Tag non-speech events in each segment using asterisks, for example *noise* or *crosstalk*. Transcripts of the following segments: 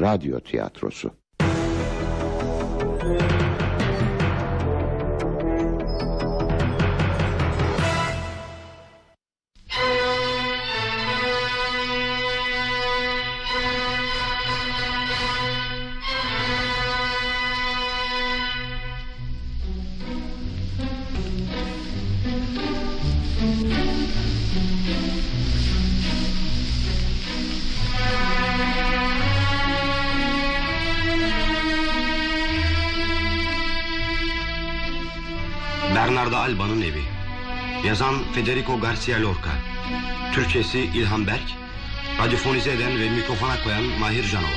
radyo tiyatrosu. Federico Garcia Lorca. Türkçesi İlhan Berk. Radyofonize eden ve mikrofona koyan Mahir Canova.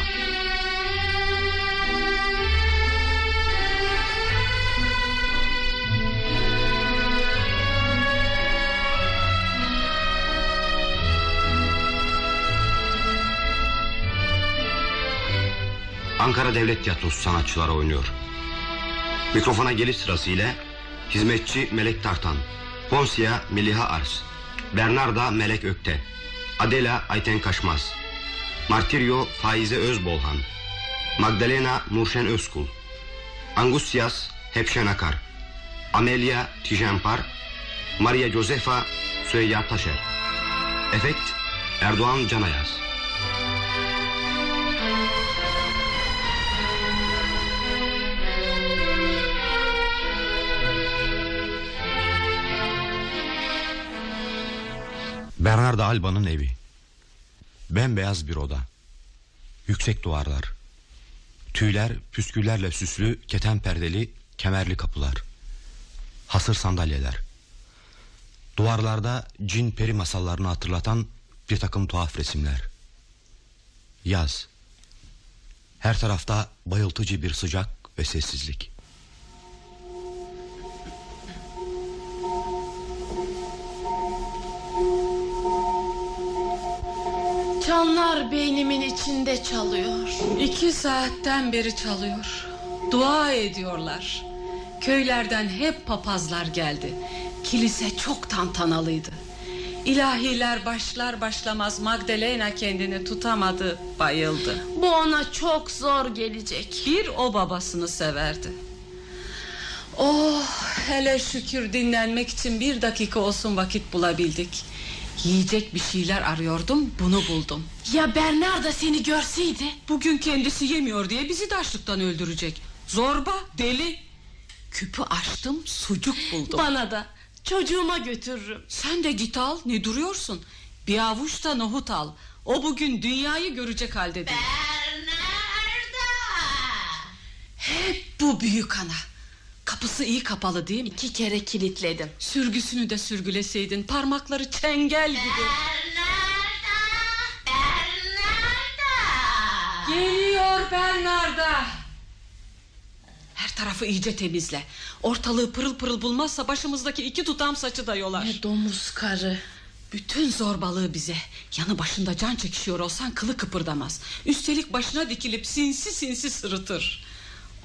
Ankara Devlet Tiyatrosu sanatçıları oynuyor. Mikrofona geliş sırasıyla Hizmetçi Melek Tartan Ponsiya Meliha Ars. Bernarda Melek Ökte. Adela Ayten Kaşmaz. Martirio Faize Özbolhan. Magdalena Nurşen Özkul. Angustias Hepşen Akar. Amelia Tijenpar Maria Josefa Süreyya Taşer. Efekt Erdoğan Canayaz Bernardo Alba'nın evi. Bembeyaz bir oda. Yüksek duvarlar. Tüyler püsküllerle süslü keten perdeli kemerli kapılar. Hasır sandalyeler. Duvarlarda cin peri masallarını hatırlatan bir takım tuhaf resimler. Yaz. Her tarafta bayıltıcı bir sıcak ve sessizlik. Çanlar beynimin içinde çalıyor. İki saatten beri çalıyor. Dua ediyorlar. Köylerden hep papazlar geldi. Kilise çok tantanalıydı. İlahiler başlar başlamaz Magdalena kendini tutamadı, bayıldı. Bu ona çok zor gelecek. Bir o babasını severdi. Oh hele şükür dinlenmek için bir dakika olsun vakit bulabildik. Yiyecek bir şeyler arıyordum bunu buldum. Ya Bernarda seni görseydi? Bugün kendisi yemiyor diye bizi de açlıktan öldürecek. Zorba deli. Küpü açtım sucuk buldum. Bana da çocuğuma götürürüm. Sen de git al ne duruyorsun? Bir avuç da nohut al. O bugün dünyayı görecek halde değil. Hep bu büyük ana. Kapısı iyi kapalı değil mi? İki kere kilitledim. Sürgüsünü de sürgüleseydin parmakları çengel gibi. Geliyor Bernarda. Her tarafı iyice temizle. Ortalığı pırıl pırıl bulmazsa başımızdaki iki tutam saçı da yolar. Ne domuz karı. Bütün zorbalığı bize. Yanı başında can çekişiyor olsan kılı kıpırdamaz. Üstelik başına dikilip sinsi sinsi sırıtır.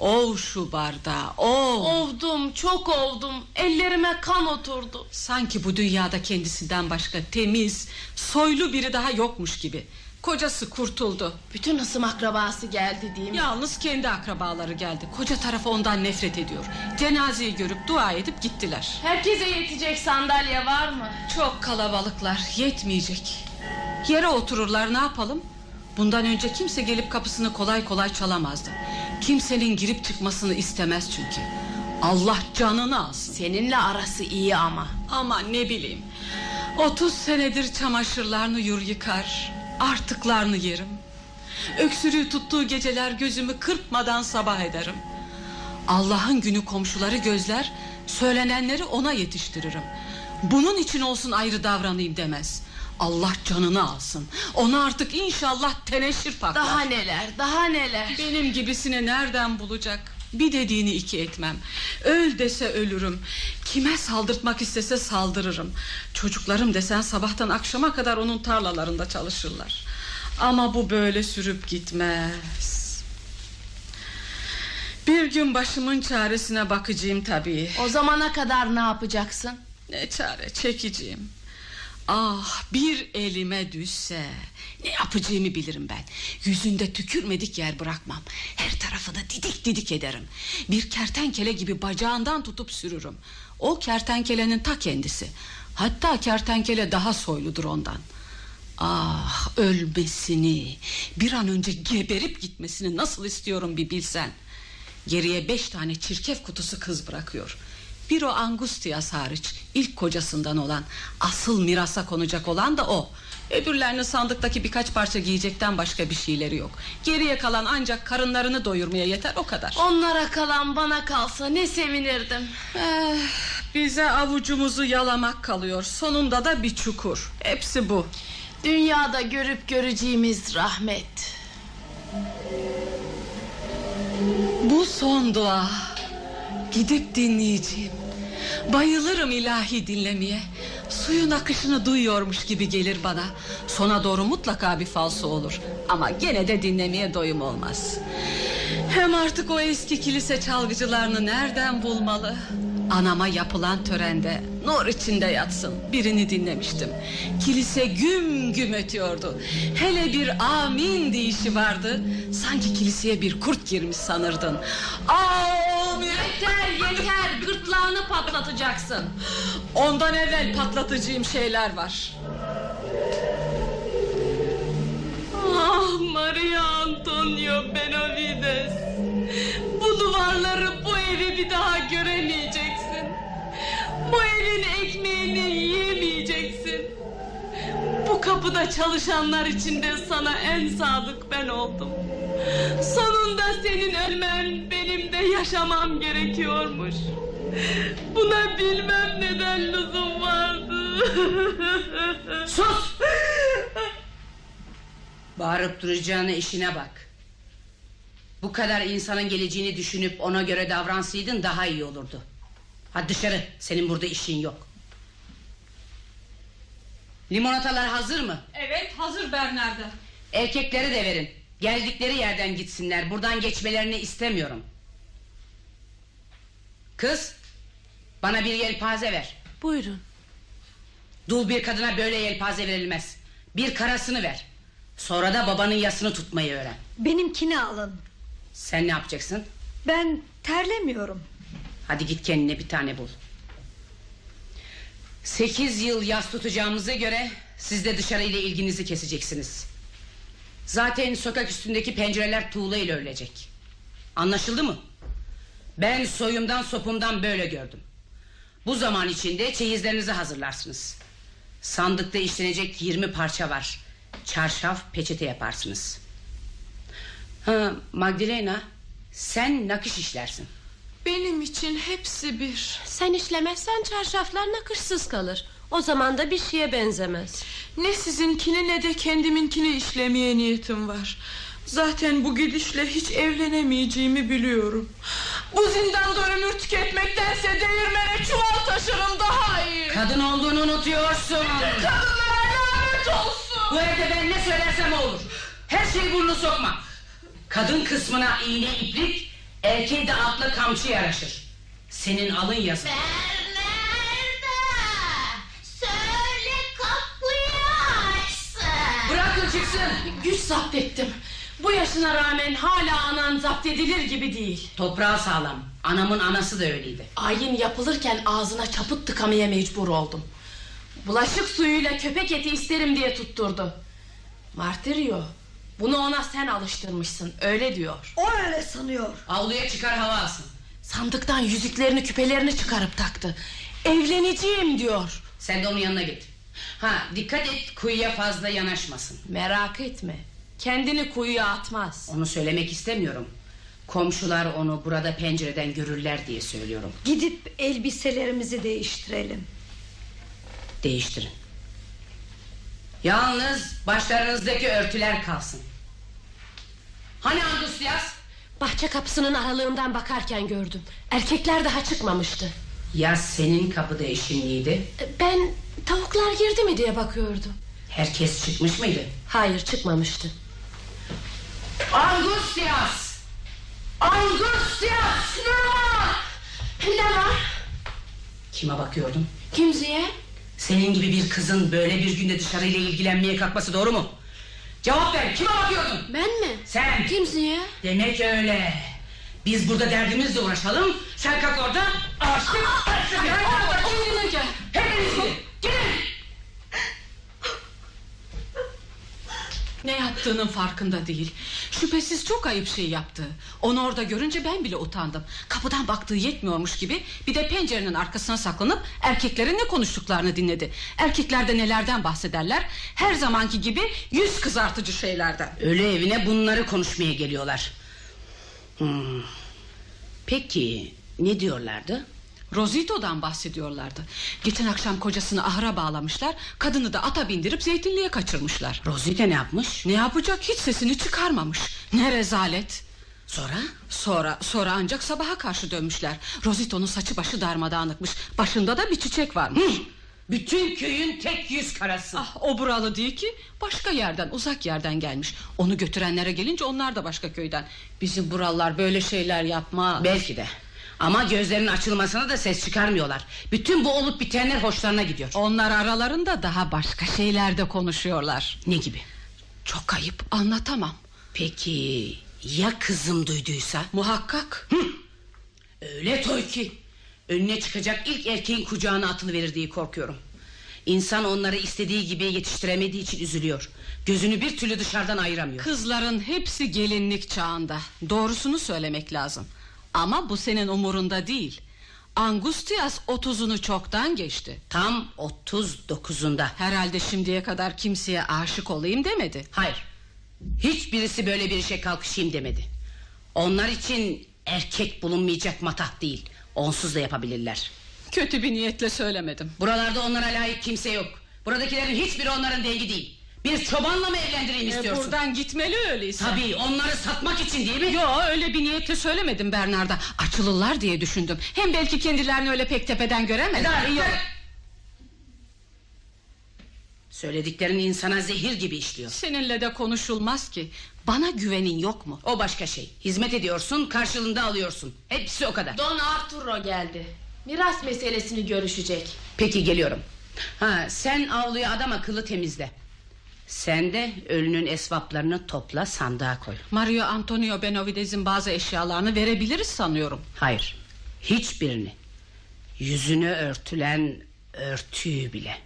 Ov şu bardağı ov. Ovdum çok ovdum. Ellerime kan oturdu. Sanki bu dünyada kendisinden başka temiz, soylu biri daha yokmuş gibi. Kocası kurtuldu. Bütün hısım akrabası geldi diyeyim. Yalnız kendi akrabaları geldi. Koca tarafı ondan nefret ediyor. Cenazeyi görüp dua edip gittiler. Herkese yetecek sandalye var mı? Çok kalabalıklar, yetmeyecek. Yere otururlar ne yapalım? Bundan önce kimse gelip kapısını kolay kolay çalamazdı. Kimsenin girip çıkmasını istemez çünkü. Allah canını alsın. Seninle arası iyi ama. Ama ne bileyim. 30 senedir çamaşırlarını yur yıkar. Artıklarını yerim. Öksürüğü tuttuğu geceler gözümü kırpmadan sabah ederim. Allah'ın günü komşuları gözler, söylenenleri ona yetiştiririm. Bunun için olsun ayrı davranayım demez. Allah canını alsın. Ona artık inşallah teneşir patlar. Daha neler daha neler. Benim gibisini nereden bulacak? Bir dediğini iki etmem. Öl dese ölürüm. Kime saldırtmak istese saldırırım. Çocuklarım desen sabahtan akşama kadar onun tarlalarında çalışırlar. Ama bu böyle sürüp gitmez. Bir gün başımın çaresine bakacağım tabii. O zamana kadar ne yapacaksın? Ne çare çekeceğim. Ah bir elime düşse Ne yapacağımı bilirim ben. Yüzünde tükürmedik yer bırakmam. Her tarafını didik didik ederim. Bir kertenkele gibi bacağından tutup sürürüm. O kertenkelenin ta kendisi. Hatta kertenkele daha soyludur ondan. Ah ölmesini Bir an önce geberip gitmesini Nasıl istiyorum bir bilsen. Geriye beş tane çirkef kutusu kız bırakıyor bir o Angustias hariç ilk kocasından olan asıl mirasa konacak olan da o. Öbürlerinin sandıktaki birkaç parça giyecekten başka bir şeyleri yok. Geriye kalan ancak karınlarını doyurmaya yeter o kadar. Onlara kalan bana kalsa ne sevinirdim. Eh, bize avucumuzu yalamak kalıyor. Sonunda da bir çukur. Hepsi bu. Dünyada görüp göreceğimiz rahmet. Bu son dua. Gidip dinleyeceğim. Bayılırım ilahi dinlemeye. Suyun akışını duyuyormuş gibi gelir bana. Sona doğru mutlaka bir falso olur. Ama gene de dinlemeye doyum olmaz. Hem artık o eski kilise çalgıcılarını nereden bulmalı? Anama yapılan törende nur içinde yatsın birini dinlemiştim. Kilise güm güm ötüyordu. Hele bir amin deyişi vardı. Sanki kiliseye bir kurt girmiş sanırdın. Amin. Gırtlağını patlatacaksın. Ondan evvel patlatacağım şeyler var. Ah Maria Antonio Benavides. Bu duvarları bu evi bir daha göremeyeceksin. Bu evin ekmeğini yiyemeyeceksin. Bu kapıda çalışanlar içinde sana en sadık ben oldum. Sonunda senin ölmen benim de yaşamam gerekiyormuş. Buna bilmem neden lüzum vardı. *laughs* Sus! Bağırıp duracağına işine bak. Bu kadar insanın geleceğini düşünüp ona göre davransaydın daha iyi olurdu. Hadi dışarı senin burada işin yok. Limonatalar hazır mı? Evet hazır Bernarda. Erkekleri de verin. Geldikleri yerden gitsinler. Buradan geçmelerini istemiyorum. Kız bana bir yelpaze ver. Buyurun. Dul bir kadına böyle yelpaze verilmez. Bir karasını ver. Sonra da babanın yasını tutmayı öğren. Benimkini alın. Sen ne yapacaksın? Ben terlemiyorum. Hadi git kendine bir tane bul. Sekiz yıl yas tutacağımıza göre siz de dışarıyla ilginizi keseceksiniz. Zaten sokak üstündeki pencereler tuğla ile örülecek. Anlaşıldı mı? Ben soyumdan sopumdan böyle gördüm. Bu zaman içinde çeyizlerinizi hazırlarsınız. Sandıkta işlenecek 20 parça var. Çarşaf peçete yaparsınız. Ha, Magdalena sen nakış işlersin. Benim için hepsi bir. Sen işlemezsen çarşaflar nakışsız kalır. O zaman da bir şeye benzemez. Ne sizinkini ne de kendiminkini işlemeye niyetim var. Zaten bu gidişle hiç evlenemeyeceğimi biliyorum. Bu zindanda ömür tüketmektense değirmene çuval taşırım daha iyi. Kadın olduğunu unutuyorsun. Kadınlara lanet olsun. Bu evde ben ne söylersem olur. Her şeyi burnunu sokma. Kadın kısmına iğne iplik, erkeğe de atla kamçı yaraşır. Senin alın yazın. Bernarda! Söyle kapıyı açsın. Bırakın çıksın. Güç zapt ettim. Bu yaşına rağmen hala anan zapt edilir gibi değil. Toprağı sağlam. Anamın anası da öyleydi. Ayin yapılırken ağzına çaput tıkamaya mecbur oldum. Bulaşık suyuyla köpek eti isterim diye tutturdu. Martirio, bunu ona sen alıştırmışsın, öyle diyor. O öyle sanıyor. Avluya çıkar hava alsın. Sandıktan yüzüklerini küpelerini çıkarıp taktı. Evleneceğim diyor. Sen de onun yanına git. Ha dikkat et kuyuya fazla yanaşmasın. Merak etme, kendini kuyuya atmaz. Onu söylemek istemiyorum. Komşular onu burada pencereden görürler diye söylüyorum. Gidip elbiselerimizi değiştirelim. Değiştirin. Yalnız başlarınızdaki örtüler kalsın. Hani Angustias? Bahçe kapısının aralığından bakarken gördüm. Erkekler daha çıkmamıştı. Ya senin kapıda eşinliydi? Ben tavuklar girdi mi diye bakıyordum. Herkes çıkmış mıydı? Hayır çıkmamıştı. Angustias! Angustias! Ne var? Kime bakıyordun? Kimseye? Senin gibi bir kızın böyle bir günde dışarıyla ilgilenmeye kalkması doğru mu? Cevap ver kime bakıyordun? Ben mi? Sen. Kimsin ya? Demek öyle. Biz burada derdimizle uğraşalım. Sen kalk orada açtık. açtık. Hepiniz gidin. Ne yaptığının farkında değil. Şüphesiz çok ayıp şey yaptı. Onu orada görünce ben bile utandım. Kapıdan baktığı yetmiyormuş gibi bir de pencerenin arkasına saklanıp erkeklerin ne konuştuklarını dinledi. Erkekler de nelerden bahsederler? Her zamanki gibi yüz kızartıcı şeylerden. Ölü evine bunları konuşmaya geliyorlar. Hmm. Peki ne diyorlardı? Rosito'dan bahsediyorlardı. Geçen akşam kocasını ahıra bağlamışlar. Kadını da ata bindirip zeytinliğe kaçırmışlar. Rosita ne yapmış? Ne yapacak hiç sesini çıkarmamış. Ne rezalet. Sonra? Sonra sonra ancak sabaha karşı dönmüşler. Rosito'nun saçı başı darmadağınıkmış. Başında da bir çiçek varmış. Bütün köyün tek yüz karası. Ah o buralı değil ki başka yerden uzak yerden gelmiş. Onu götürenlere gelince onlar da başka köyden. Bizim buralılar böyle şeyler yapmaz. Belki de. Ama gözlerinin açılmasına da ses çıkarmıyorlar. Bütün bu olup bitenler hoşlarına gidiyor. Onlar aralarında daha başka şeylerde konuşuyorlar. Ne gibi? Çok ayıp anlatamam. Peki ya kızım duyduysa? Muhakkak. Öyle toy ki. Önüne çıkacak ilk erkeğin kucağına atılıverir diye korkuyorum. İnsan onları istediği gibi yetiştiremediği için üzülüyor. Gözünü bir türlü dışarıdan ayıramıyor. Kızların hepsi gelinlik çağında. Doğrusunu söylemek lazım. Ama bu senin umurunda değil. Angustias otuzunu çoktan geçti. Tam 39'unda. Herhalde şimdiye kadar kimseye aşık olayım demedi. Hayır. Hiçbirisi böyle bir işe kalkışayım demedi. Onlar için erkek bulunmayacak matah değil. Onsuz da yapabilirler. Kötü bir niyetle söylemedim. Buralarda onlara layık kimse yok. Buradakilerin hiçbiri onların dengi değil. Bir çobanla mı evlendireyim E, istiyorsun? buradan gitmeli öyleyse. Tabii onları satmak için değil mi? Yo öyle bir niyetle söylemedim Bernard'a. Açılırlar diye düşündüm. Hem belki kendilerini öyle pek tepeden göremezler. Eda, Söylediklerin insana zehir gibi işliyor. Seninle de konuşulmaz ki. Bana güvenin yok mu? O başka şey. Hizmet ediyorsun, karşılığında alıyorsun. Hepsi o kadar. Don Arturo geldi. Miras meselesini görüşecek. Peki geliyorum. Ha, sen avluyu adam akıllı temizle. Sen de ölünün esvaplarını topla sandığa koy. Mario Antonio Benavidez'in bazı eşyalarını verebiliriz sanıyorum. Hayır. Hiçbirini. Yüzünü örtülen örtüyü bile.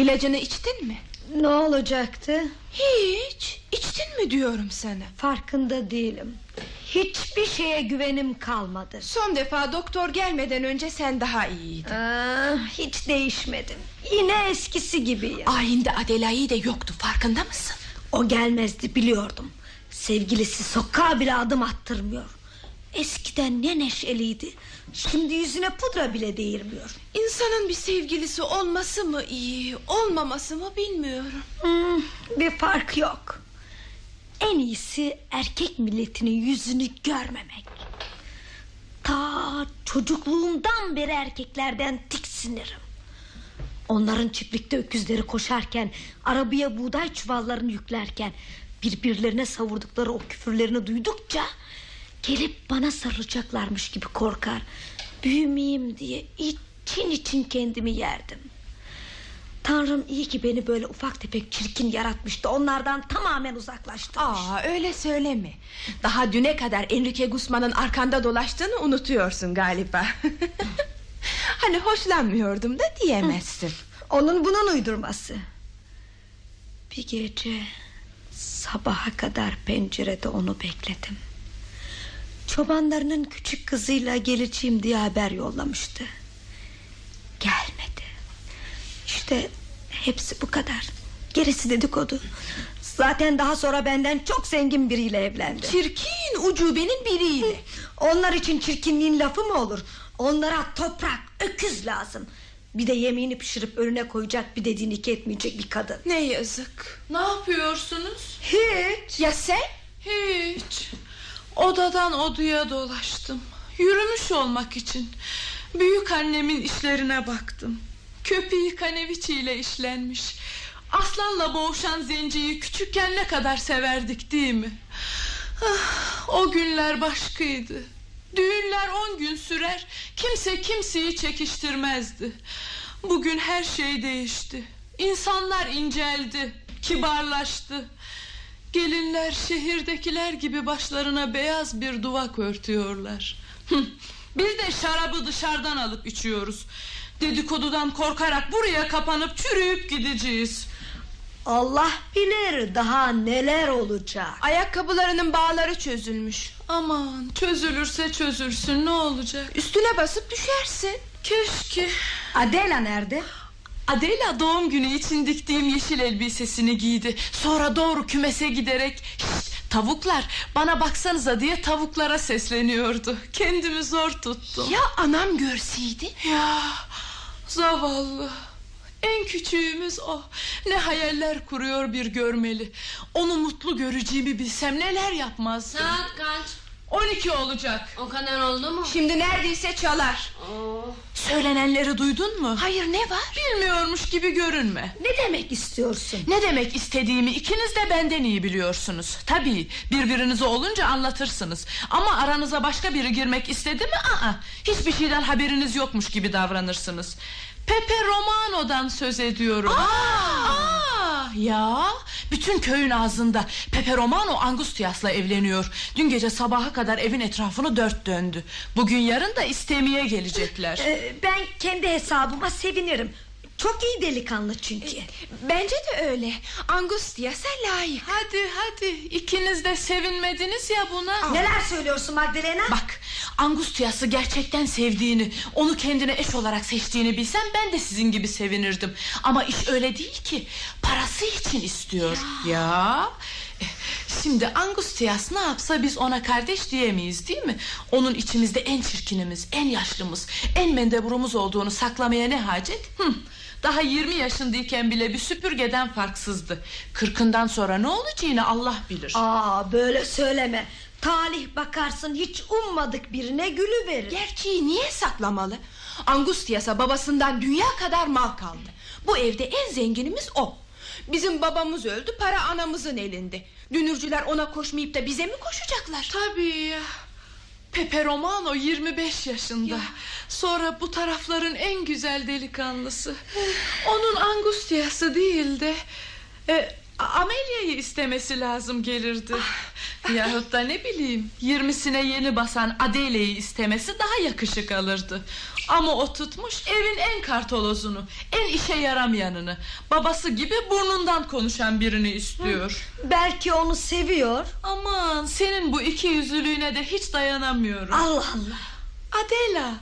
İlacını içtin mi? Ne olacaktı? Hiç. İçtin mi diyorum sana. Farkında değilim. Hiçbir şeye güvenim kalmadı. Son defa doktor gelmeden önce sen daha iyiydin. Aa, hiç değişmedim. Yine eskisi gibiyim. Ayinde Adelaide de yoktu farkında mısın? O gelmezdi biliyordum. Sevgilisi sokağa bile adım attırmıyor. Eskiden ne neşeliydi. Şimdi yüzüne pudra bile değirmiyor. İnsanın bir sevgilisi olması mı iyi, olmaması mı bilmiyorum. Hmm, bir fark yok. En iyisi erkek milletinin yüzünü görmemek. Ta çocukluğumdan beri erkeklerden tiksinirim. Onların çiftlikte öküzleri koşarken, arabaya buğday çuvallarını yüklerken, birbirlerine savurdukları o küfürlerini duydukça gelip bana sarılacaklarmış gibi korkar. Büyümeyeyim diye için için kendimi yerdim. Tanrım iyi ki beni böyle ufak tefek çirkin yaratmıştı. Onlardan tamamen uzaklaştırmış. Aa öyle söyleme. Daha düne kadar Enrique Guzman'ın arkanda dolaştığını unutuyorsun galiba. *laughs* hani hoşlanmıyordum da diyemezsin. Onun bunun uydurması. Bir gece sabaha kadar pencerede onu bekledim. Çobanlarının küçük kızıyla geleceğim diye haber yollamıştı. Gelmedi. İşte hepsi bu kadar. Gerisi dedikodu. Zaten daha sonra benden çok zengin biriyle evlendi. Çirkin ucubenin biriyle. Onlar için çirkinliğin lafı mı olur? Onlara toprak, öküz lazım. Bir de yemeğini pişirip önüne koyacak bir dediğini iki etmeyecek bir kadın. Ne yazık. Ne yapıyorsunuz? Hiç. Ya sen? Hiç. Odadan odaya dolaştım. Yürümüş olmak için. Büyük annemin işlerine baktım. Köpeği kaneviçi ile işlenmiş. Aslanla boğuşan zenciyi küçükken ne kadar severdik değil mi? Ah, o günler başkaydı. Düğünler on gün sürer. Kimse kimseyi çekiştirmezdi. Bugün her şey değişti. İnsanlar inceldi, kibarlaştı. Gelinler şehirdekiler gibi başlarına beyaz bir duvak örtüyorlar. Biz de şarabı dışarıdan alıp içiyoruz. Dedikodudan korkarak buraya kapanıp çürüyüp gideceğiz. Allah bilir daha neler olacak. Ayakkabılarının bağları çözülmüş. Aman çözülürse çözülsün ne olacak? Üstüne basıp düşersin. Keşke. Adela nerede? Adela doğum günü için diktiğim yeşil elbisesini giydi. Sonra doğru kümese giderek "Şşt, tavuklar bana baksanıza diye tavuklara sesleniyordu. Kendimi zor tuttum. Ya anam görseydi? Ya zavallı. En küçüğümüz o. Ne hayaller kuruyor bir görmeli. Onu mutlu göreceğimi bilsem neler yapmazdım. Saat kaç? 12 olacak. O kadar oldu mu? Şimdi neredeyse çalar. Söylenenleri duydun mu? Hayır ne var? Bilmiyormuş gibi görünme. Ne demek istiyorsun? Ne demek istediğimi ikiniz de benden iyi biliyorsunuz. Tabii birbirinize olunca anlatırsınız. Ama aranıza başka biri girmek istedi mi? Aa, hiçbir şeyden haberiniz yokmuş gibi davranırsınız. Pepe Romano'dan söz ediyorum. Aa, ya bütün köyün ağzında Pepe Romano Angustias'la evleniyor. Dün gece sabaha kadar evin etrafını dört döndü. Bugün yarın da istemeye gelecekler. Ee, ben kendi hesabıma sevinirim. Çok iyi delikanlı çünkü. Bence de öyle. Angustias'a layık. Hadi hadi ikiniz de sevinmediniz ya buna. Neler söylüyorsun Magdalena? Bak Angustias'ı gerçekten sevdiğini Onu kendine eş olarak seçtiğini bilsem Ben de sizin gibi sevinirdim Ama iş öyle değil ki Parası için istiyor Ya, Eh, Şimdi Angustias ne yapsa biz ona kardeş diyemeyiz değil mi? Onun içimizde en çirkinimiz, en yaşlımız, en mendeburumuz olduğunu saklamaya ne hacet? Hı. Daha 20 yaşındayken bile bir süpürgeden farksızdı. Kırkından sonra ne olacağını Allah bilir. Aa böyle söyleme. Talih bakarsın hiç ummadık birine gülü verir. Gerçeği niye saklamalı? Angustias'a babasından dünya kadar mal kaldı. Bu evde en zenginimiz o. Bizim babamız öldü, para anamızın elinde. Dünürcüler ona koşmayıp da bize mi koşacaklar? Tabii ya. Pepe Romano 25 yaşında. Sonra bu tarafların en güzel delikanlısı. Onun Angustias'ı değil de e, Amelia'yı istemesi lazım gelirdi. Yahut da ne bileyim yirmisine yeni basan Adele'yi istemesi daha yakışık alırdı. Ama o tutmuş evin en kartolozunu, en işe yaramayanını, babası gibi burnundan konuşan birini istiyor. Belki onu seviyor. Aman senin bu iki yüzlülüğüne de hiç dayanamıyorum. Allah Allah. Adela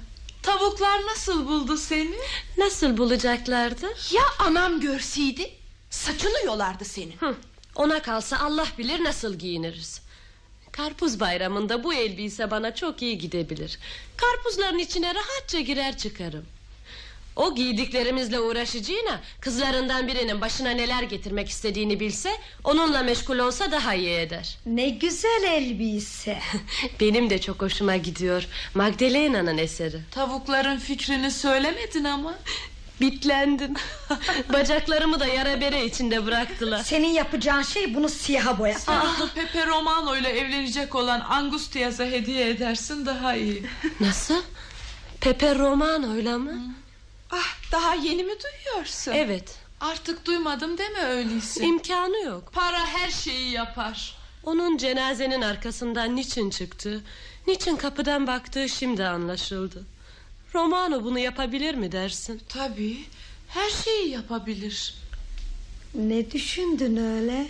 tavuklar nasıl buldu seni? Nasıl bulacaklardı? Ya anam görseydi? Saçını yolardı senin. Hı, ona kalsa Allah bilir nasıl giyiniriz. Karpuz bayramında bu elbise bana çok iyi gidebilir. Karpuzların içine rahatça girer çıkarım. O giydiklerimizle uğraşacağına kızlarından birinin başına neler getirmek istediğini bilse onunla meşgul olsa daha iyi eder. Ne güzel elbise. *laughs* Benim de çok hoşuma gidiyor. Magdalena'nın eseri. Tavukların fikrini söylemedin ama. *laughs* Bitlendim. *laughs* Bacaklarımı da yara bere içinde bıraktılar. Senin yapacağın şey bunu siyaha boyatmak. Sen Pepe Romano ile evlenecek olan Angustias'a hediye edersin daha iyi. Nasıl? Pepe Romano'yla mı? Ah daha yeni mi duyuyorsun? Evet. Artık duymadım deme öyleyse. İmkanı yok. Para her şeyi yapar. Onun cenazenin arkasından niçin çıktı? Niçin kapıdan baktığı şimdi anlaşıldı. Romano bunu yapabilir mi dersin? Tabii her şeyi yapabilir. Ne düşündün öyle?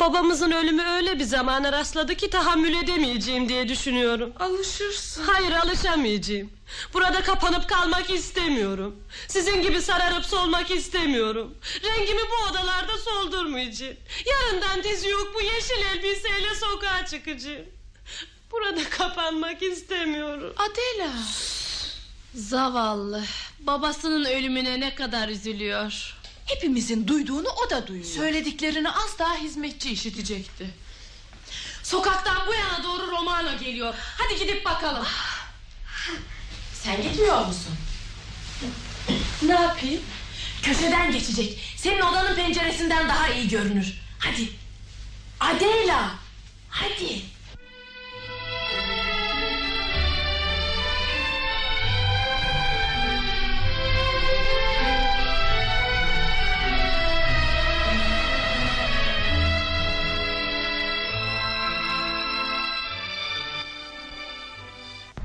Babamızın ölümü öyle bir zamana rastladı ki tahammül edemeyeceğim diye düşünüyorum. Alışırsın. Hayır alışamayacağım. Burada kapanıp kalmak istemiyorum. Sizin gibi sararıp solmak istemiyorum. Rengimi bu odalarda soldurmayacağım. Yarından dizi yok bu yeşil elbiseyle sokağa çıkacağım. Burada kapanmak istemiyorum. Adela. Zavallı. Babasının ölümüne ne kadar üzülüyor. Hepimizin duyduğunu o da duyuyor. Söylediklerini az daha hizmetçi işitecekti. Sokaktan bu yana doğru Romano geliyor. Hadi gidip bakalım. Sen gitmiyor musun? Ne yapayım? Köşeden geçecek. Senin odanın penceresinden daha iyi görünür. Hadi. Adela. Hadi.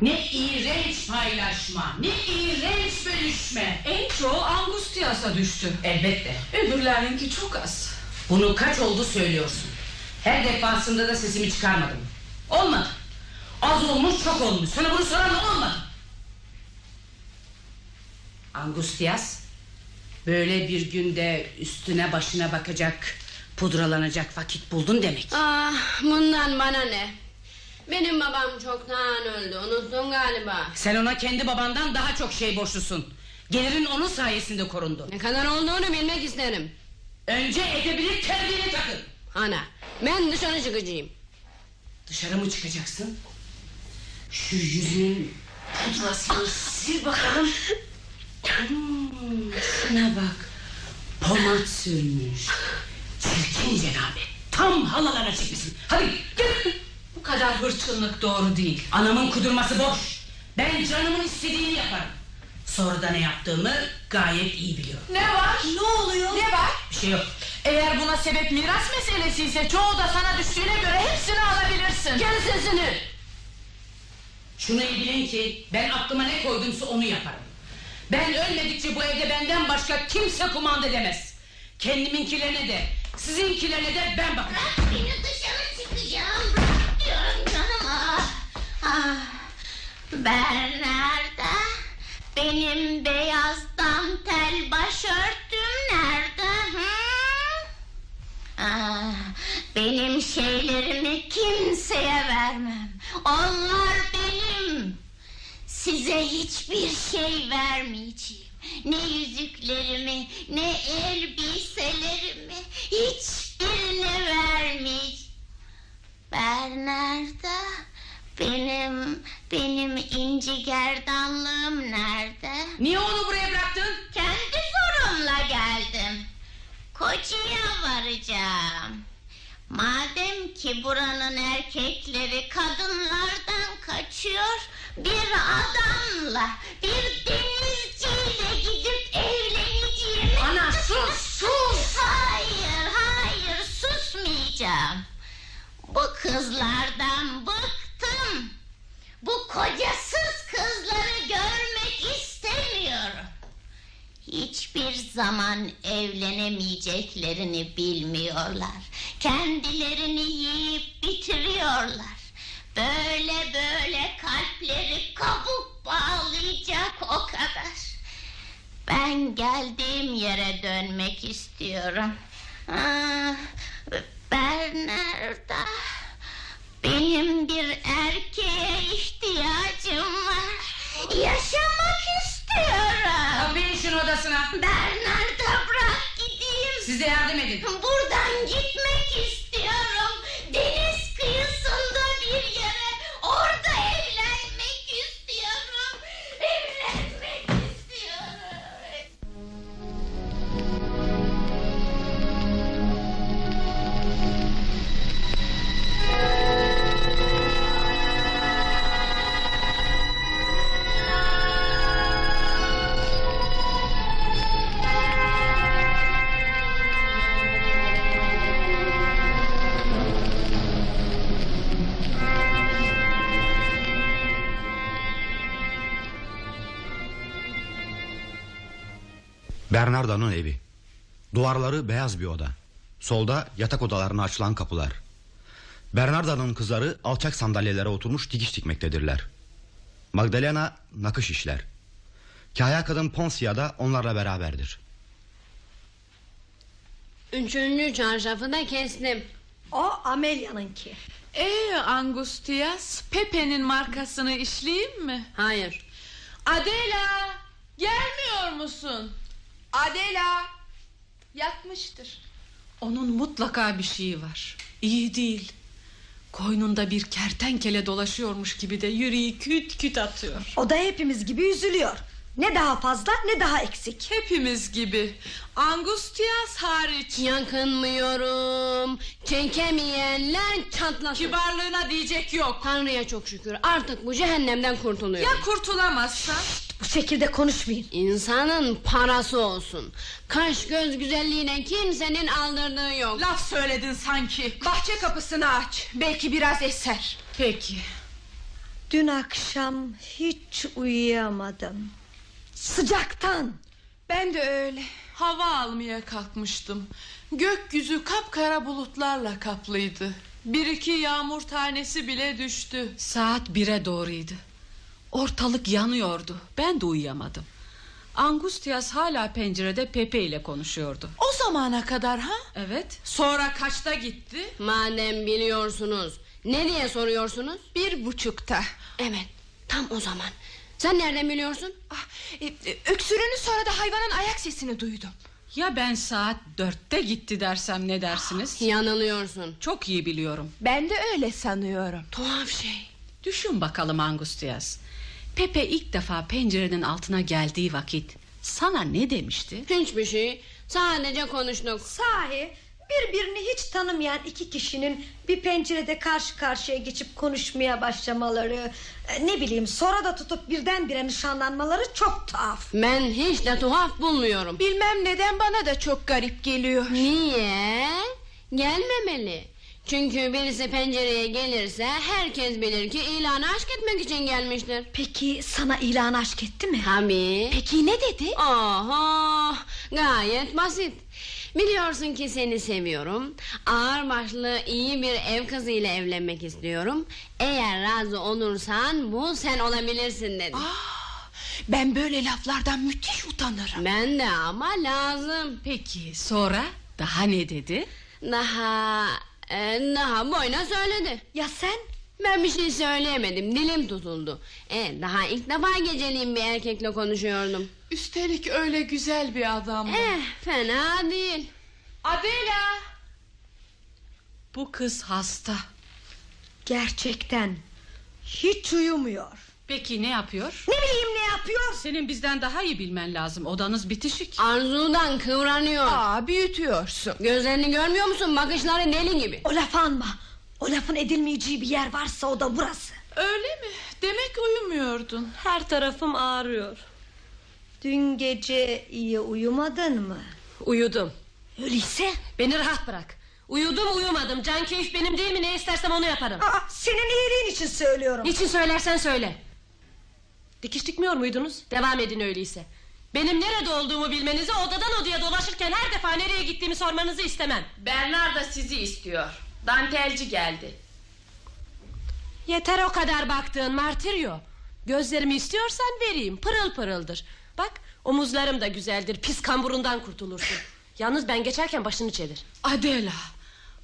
Ne iğrenç paylaşma, ne iğrenç bölüşme. En çoğu Angustias'a düştü. Elbette. Öbürlerinki çok az. Bunu kaç oldu söylüyorsun. Her defasında da sesimi çıkarmadım. Olmadı. Az olmuş çok olmuş. Sana bunu soran olmadı. Angustias, böyle bir günde üstüne başına bakacak, pudralanacak vakit buldun demek. Ah bundan bana ne? Benim babam çoktan öldü unuttun galiba. Sen ona kendi babandan daha çok şey borçlusun. Gelirin onun sayesinde korundu. Ne kadar olduğunu bilmek isterim. Önce edebilir terbiyeni takın. Ana ben dışarı çıkacağım. Dışarı mı çıkacaksın? Şu yüzünün pudrasını sil bakalım. Hmm, şuna bak. Pomat sürmüş. Çirkin cenabet. Tam halalara çekmişsin. Hadi gel. Bu kadar hırçınlık doğru değil. Anamın kudurması boş. Ben canımın istediğini yaparım. Sonra da ne yaptığımı gayet iyi biliyorum. Ne var? Ne oluyor? Ne var? Bir şey yok. Eğer buna sebep miras meselesi ise çoğu da sana düştüğüne göre hepsini alabilirsin. Kes sesini. Şunu iyi bilin ki ben aklıma ne koydumsa onu yaparım. Ben ölmedikçe bu evde benden başka kimse kumanda edemez. Kendiminkilerine de sizinkilerine de ben bakarım. Bırak beni dışarı Ah, Bernarda. Benim beyaz dantel başörtüm nerede? Hı? Ah, benim şeylerimi kimseye vermem. Onlar benim. Size hiçbir şey vermeyeceğim. Ne yüzüklerimi, ne elbiselerimi hiçbirini vermeyeceğim. Bernarda, benim benim inci gerdanlığım nerede? Niye onu buraya bıraktın? Kendi sorumla geldim. Kocaya varacağım. Madem ki buranın erkekleri kadınlardan kaçıyor, bir adamla, bir denizciyle gidip evleneceğim. Ana sus sus. Hayır, hayır susmayacağım. Bu kızlardan bıktım. Bu kocasız kızları görmek istemiyorum. Hiçbir zaman evlenemeyeceklerini bilmiyorlar. Kendilerini yiyip bitiriyorlar. Böyle böyle kalpleri kabuk bağlayacak o kadar. Ben geldiğim yere dönmek istiyorum. Ah, Bernarda. Benim bir erkeğe ihtiyacım var. Yaşamak istiyorum. Kapayın şunu odasına. Bernarda bırak gideyim. Size yardım edin. Buradan Bernarda'nın evi. Duvarları beyaz bir oda. Solda yatak odalarına açılan kapılar. Bernarda'nın kızları alçak sandalyelere oturmuş dikiş dikmektedirler. Magdalena nakış işler. Kaya kadın Ponsia da onlarla beraberdir. Üçüncü çarşafı da kestim. O Amelia'nınki. Ee Angustias, Pepe'nin markasını işleyeyim mi? Hayır. Adela, gelmiyor musun? Adela, yatmıştır. Onun mutlaka bir şeyi var. İyi değil. Koynunda bir kertenkele dolaşıyormuş gibi de yüreği küt küt atıyor. O da hepimiz gibi üzülüyor. Ne daha fazla ne daha eksik. Hepimiz gibi. Angustias hariç. Yakınmıyorum. Çekemeyenler çatlasın. Kibarlığına diyecek yok. Tanrı'ya çok şükür artık bu cehennemden kurtuluyorum. Ya kurtulamazsa? Bu şekilde konuşmayın. İnsanın parası olsun. Kaş göz güzelliğine kimsenin aldırdığı yok. Laf söyledin sanki. Bahçe kapısını aç. Belki biraz eser. Peki. Dün akşam hiç uyuyamadım. Sıcaktan. Ben de öyle. Hava almaya kalkmıştım. Gökyüzü kapkara bulutlarla kaplıydı. Bir iki yağmur tanesi bile düştü. Saat bire doğruydu. Ortalık yanıyordu. Ben de uyuyamadım. Angustias hala pencerede Pepe ile konuşuyordu. O zamana kadar ha? Evet. Sonra kaçta gitti? Madem biliyorsunuz ne diye soruyorsunuz? Bir buçukta. Evet tam o zaman. Sen nereden biliyorsun? Ah, e, e, öksürüğünü sonra da hayvanın ayak sesini duydum. Ya ben saat dörtte gitti dersem ne dersiniz? Yanılıyorsun. Çok iyi biliyorum. Ben de öyle sanıyorum. Tuhaf şey. Düşün bakalım Angustias. Pepe ilk defa pencerenin altına geldiği vakit sana ne demişti? Hiçbir şey. Sadece konuştuk. Sahi birbirini hiç tanımayan iki kişinin bir pencerede karşı karşıya geçip konuşmaya başlamaları... e, ...ne bileyim sonra da tutup birdenbire nişanlanmaları çok tuhaf. Ben hiç de tuhaf bulmuyorum. Bilmem neden bana da çok garip geliyor. Niye? Gelmemeli. Çünkü birisi pencereye gelirse herkes bilir ki ilanı aşk etmek için gelmiştir. Peki sana ilan aşk etti mi? Tabii. Peki ne dedi? Oho, gayet basit. Biliyorsun ki seni seviyorum. Ağır başlı iyi bir ev kızıyla evlenmek istiyorum. Eğer razı olursan bu sen olabilirsin dedi. Ben böyle laflardan müthiş utanırım. Ben de ama lazım. Peki sonra daha ne dedi? Daha e, daha boyuna söyledi. Ya sen? Ben bir şey söyleyemedim. Dilim tutuldu. E, daha ilk defa geceliğin bir erkekle konuşuyordum. Üstelik öyle güzel bir adam. Eh, fena değil. Adela! Bu kız hasta. Gerçekten hiç uyumuyor. Peki ne yapıyor? Ne bileyim ne yapıyor? Senin bizden daha iyi bilmen lazım. Odanız bitişik. Arzudan kıvranıyor. Aa büyütüyorsun. Gözlerini görmüyor musun? Bakışları deli gibi. O lafı anma. O lafın edilmeyeceği bir yer varsa o da burası. Öyle mi? Demek uyumuyordun. Her tarafım ağrıyor. Dün gece iyi uyumadın mı? Uyudum. Öyleyse Beni rahat bırak. Uyudum uyumadım. Can keyif benim değil mi? Ne istersem onu yaparım. Aa, senin iyiliğin için söylüyorum. Niçin söylersen söyle. Dikiş dikmiyor muydunuz? Devam edin öyleyse. Benim nerede olduğumu bilmenizi odadan odaya dolaşırken her defa nereye gittiğimi sormanızı istemem. Bernard da sizi istiyor. Dantelci geldi. Yeter o kadar baktığın martiryo. Gözlerimi istiyorsan vereyim pırıl pırıldır. Bak omuzlarım da güzeldir pis kamburundan kurtulursun. *laughs* Yalnız ben geçerken başını çevir. Adela.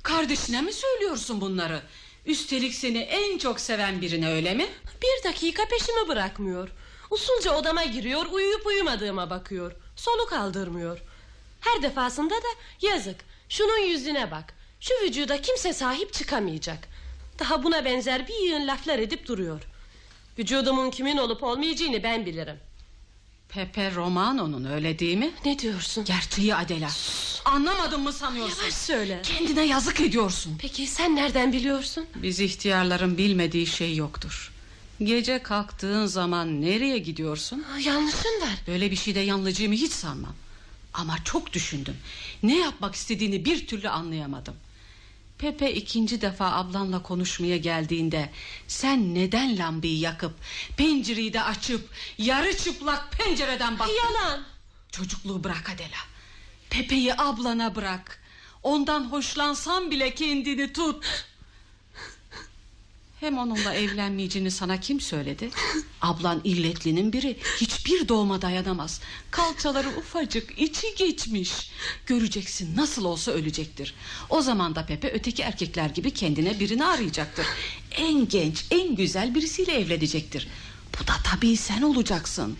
Kardeşine mi söylüyorsun bunları? Üstelik seni en çok seven birine öyle mi? Bir dakika peşimi bırakmıyor. Usulca odama giriyor uyuyup uyumadığıma bakıyor. Soluk aldırmıyor. Her defasında da yazık. Şunun yüzüne bak. Şu vücuda kimse sahip çıkamayacak. Daha buna benzer bir yığın laflar edip duruyor. Vücudumun kimin olup olmayacağını ben bilirim. Pepe Romano'nun öyle değil mi? Ne diyorsun? Gerçeği Adela. Anlamadın mı sanıyorsun? Yavaş söyle. Kendine yazık ediyorsun. Peki sen nereden biliyorsun? Biz ihtiyarların bilmediği şey yoktur. Gece kalktığın zaman nereye gidiyorsun? Yanlışın var. Böyle bir şeyde yanılacağımı hiç sanmam. Ama çok düşündüm. Ne yapmak istediğini bir türlü anlayamadım. Pepe ikinci defa ablanla konuşmaya geldiğinde sen neden lambayı yakıp pencereyi de açıp yarı çıplak pencereden baktın? Yalan. Çocukluğu bırak Adela. Pepe'yi ablana bırak. Ondan hoşlansan bile kendini tut. Hem onunla evlenmeyeceğini sana kim söyledi? Ablan illetlinin biri hiçbir doğuma dayanamaz. Kalçaları ufacık, içi geçmiş. Göreceksin nasıl olsa ölecektir. O zaman da Pepe öteki erkekler gibi kendine birini arayacaktır. En genç, en güzel birisiyle evlenecektir. Bu da tabii sen olacaksın.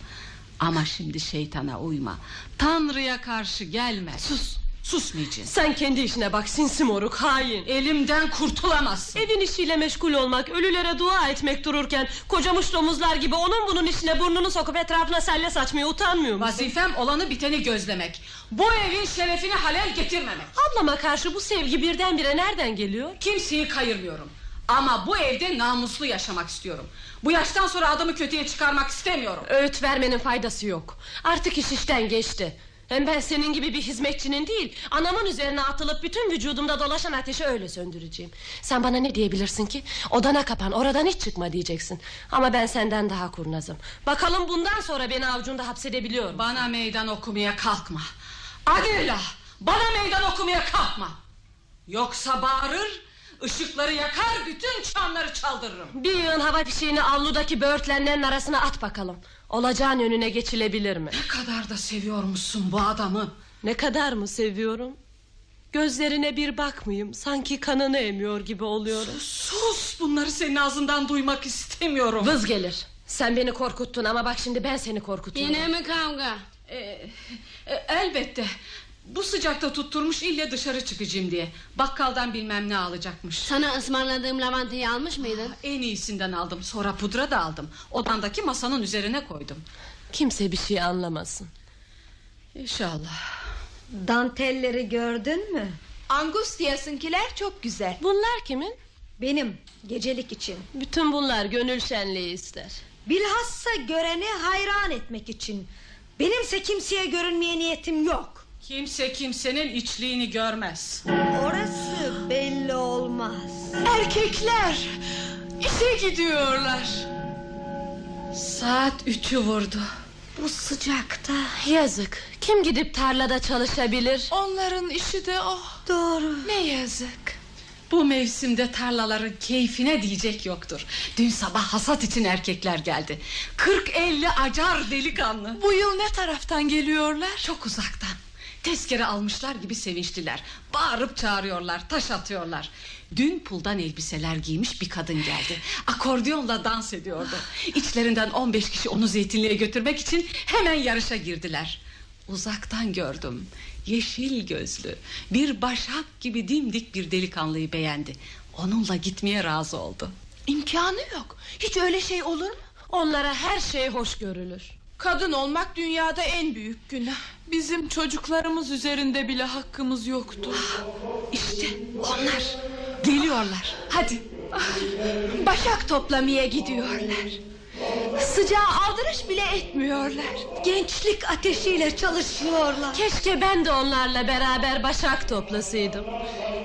Ama şimdi şeytana uyma. Tanrı'ya karşı gelme. Sus. Susmayacaksın. Sen kendi işine bak sinsi moruk hain. Elimden kurtulamazsın. Evin işiyle meşgul olmak, ölülere dua etmek dururken... ...kocamış domuzlar gibi onun bunun işine burnunu sokup etrafına selle saçmaya utanmıyor musun? Vazifem olanı biteni gözlemek. Bu evin şerefini halel getirmemek. Ablama karşı bu sevgi birdenbire nereden geliyor? Kimseyi kayırmıyorum. Ama bu evde namuslu yaşamak istiyorum. Bu yaştan sonra adımı kötüye çıkarmak istemiyorum. Öğüt vermenin faydası yok. Artık iş işten geçti. Hem ben senin gibi bir hizmetçinin değil... ...anamın üzerine atılıp bütün vücudumda dolaşan ateşi öyle söndüreceğim. Sen bana ne diyebilirsin ki? Odana kapan, oradan hiç çıkma diyeceksin. Ama ben senden daha kurnazım. Bakalım bundan sonra beni avucunda hapsedebiliyor musun? Bana meydan okumaya kalkma. Adela, bana meydan okumaya kalkma. Yoksa bağırır, ışıkları yakar, bütün çanları çaldırırım. Bir yığın hava fişeğini avludaki böğürtlenlerin arasına at bakalım. Olacağın önüne geçilebilir mi? Ne kadar da seviyormuşsun bu adamı. Ne kadar mı seviyorum? Gözlerine bir bakmayayım. Sanki kanını emiyor gibi oluyorum. Sus, bunları senin ağzından duymak istemiyorum. Vız gelir. Sen beni korkuttun ama bak şimdi ben seni korkutuyorum. Yine mi kavga? Ee, e, elbette. Bu sıcakta tutturmuş ille dışarı çıkacağım diye. Bakkaldan bilmem ne alacakmış. Sana ısmarladığım lavantayı almış mıydın? En iyisinden aldım. Sonra pudra da aldım. Odandaki masanın üzerine koydum. Kimse bir şey anlamasın. İnşallah. Dantelleri gördün mü? Angustias'ınkiler çok güzel. Bunlar kimin? Benim gecelik için. Bütün bunlar gönül şenliği ister. Bilhassa göreni hayran etmek için. Benimse kimseye görünmeye niyetim yok. Kimse kimsenin içliğini görmez. Orası belli olmaz. Erkekler işe gidiyorlar. Saat üçü vurdu. Bu sıcakta. Yazık. Kim gidip tarlada çalışabilir? Onların işi de o. Doğru. Ne yazık. Bu mevsimde tarlaların keyfine diyecek yoktur. Dün sabah hasat için erkekler geldi. 40-50 acar delikanlı. Bu yıl ne taraftan geliyorlar? Çok uzaktan. Tezkere almışlar gibi sevinçliler. Bağırıp çağırıyorlar, taş atıyorlar. Dün puldan elbiseler giymiş bir kadın geldi. Akordeonla dans ediyordu. İçlerinden 15 kişi onu zeytinliğe götürmek için hemen yarışa girdiler. Uzaktan gördüm. Yeşil gözlü, bir başak gibi dimdik bir delikanlıyı beğendi. Onunla gitmeye razı oldu. İmkanı yok. Hiç öyle şey olur mu? Onlara her şey hoş görülür. Kadın olmak dünyada en büyük günah. Bizim çocuklarımız üzerinde bile hakkımız yoktu. İşte onlar geliyorlar. Hadi. Başak toplamaya gidiyorlar. Sıcağı aldırış bile etmiyorlar. Gençlik ateşiyle çalışıyorlar. Keşke ben de onlarla beraber başak toplasaydım.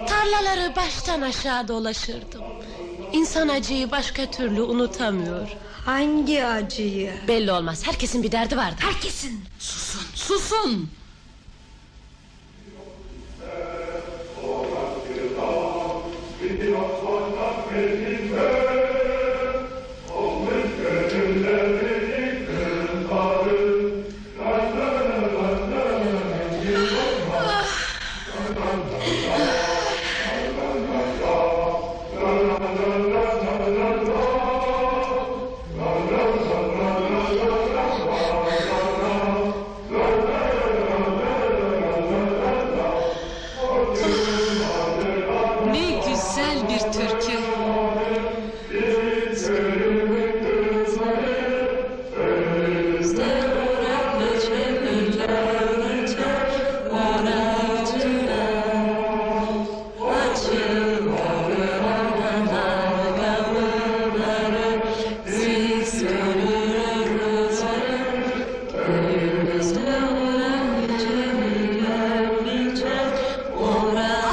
Tarlaları baştan aşağı dolaşırdım. İnsan acıyı başka türlü unutamıyor. Hangi acıyı? Belli olmaz. Herkesin bir derdi vardır. Herkesin. Susun, susun. Ne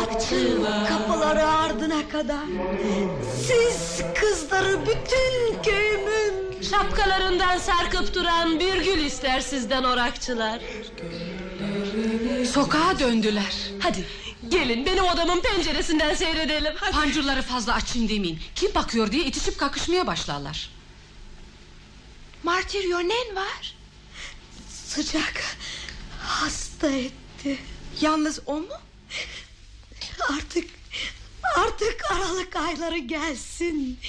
Açın kapıları ardına kadar. Siz kızları bütün köyümün. Şapkalarından sarkıp duran bir gül ister sizden orakçılar. Sokağa döndüler. Hadi gelin benim odamın penceresinden seyredelim. Pancurları fazla açayım demeyin. Kim bakıyor diye itişip kakışmaya başlarlar. Martirio nen var? Sıcak hasta etti. Yalnız o mu? Artık artık aralık ayları gelsin.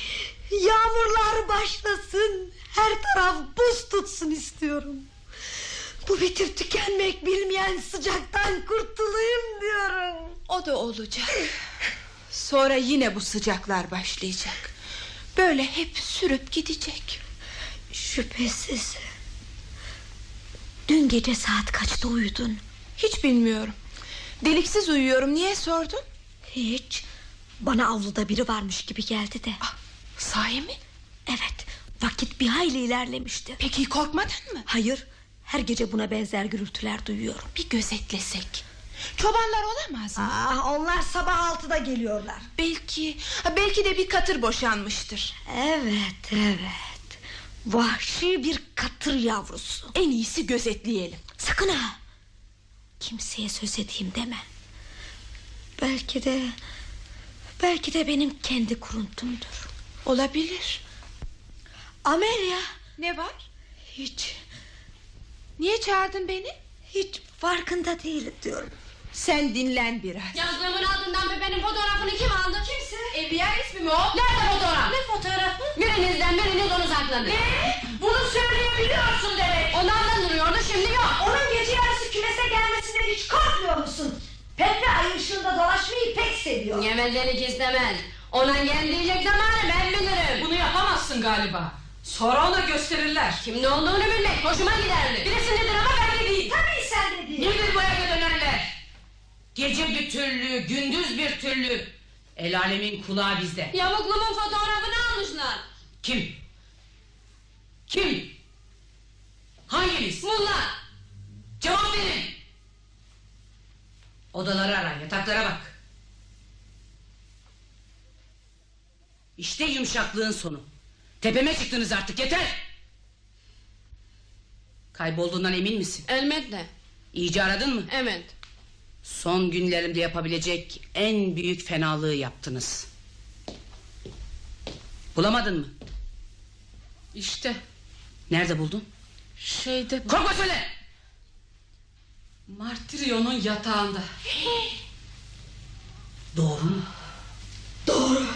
Yağmurlar başlasın. Her taraf buz tutsun istiyorum. Bu bitir tükenmek bilmeyen sıcaktan kurtulayım diyorum. O da olacak. Sonra yine bu sıcaklar başlayacak. Böyle hep sürüp gidecek. Şüphesiz. Dün gece saat kaçta uyudun? Hiç bilmiyorum. Deliksiz uyuyorum. Niye sordun? Hiç. Bana avluda biri varmış gibi geldi de. Ah, sahi mi? Evet. Vakit bir hayli ilerlemişti. Peki korkmadın mı? Hayır. Her gece buna benzer gürültüler duyuyorum. Bir gözetlesek. Çobanlar olamaz mı? Ah, onlar sabah altıda geliyorlar. Belki, belki de bir katır boşanmıştır. Evet, evet. Vahşi bir katır yavrusu. En iyisi gözetleyelim. Sakın ha. Kimseye söz edeyim deme. Belki de... Belki de benim kendi kuruntumdur. Olabilir. Amelia. Ne var? Hiç, Niye çağırdın beni? hiç farkında değilim diyorum. Sen dinlen biraz. Yazdığımın altından bebenin fotoğrafını kim aldı? Kimse. Evliya ismi mi o? Nerede fotoğraf? Ne fotoğrafı? Birinizden biriniz onu sakladı. Ne? Bunu söyleyebiliyorsun demek. Ondan duruyordu şimdi yok. Onun gece yarısı kümese gelmesinden hiç korkmuyor musun? Pepe ay ışığında dolaşmayı pek seviyor. Gevezelik istemez. Ona gel diyecek zamanı ben bilirim. Bunu yapamazsın galiba. Sonra ona gösterirler. Kim ne olduğunu bilmek hoşuma giderdi. Bilesindedir ama ben de değil. Tabii sen de değil. Nedir bu eve dönerler? Gece bir türlü, gündüz bir türlü. El alemin kulağı bizde. Yavuklumun fotoğrafını almışlar. Kim? Kim? Hanginiz? Mulla. Cevap verin. Odaları ara, yataklara bak. İşte yumuşaklığın sonu. Tepeme çıktınız artık yeter. Kaybolduğundan emin misin? Elbette. İyice aradın mı? Evet. Son günlerimde yapabilecek en büyük fenalığı yaptınız. Bulamadın mı? İşte Nerede buldun? şeyde Korkma söyle. Martirio'nun yatağında. Doğru mu? Doğru.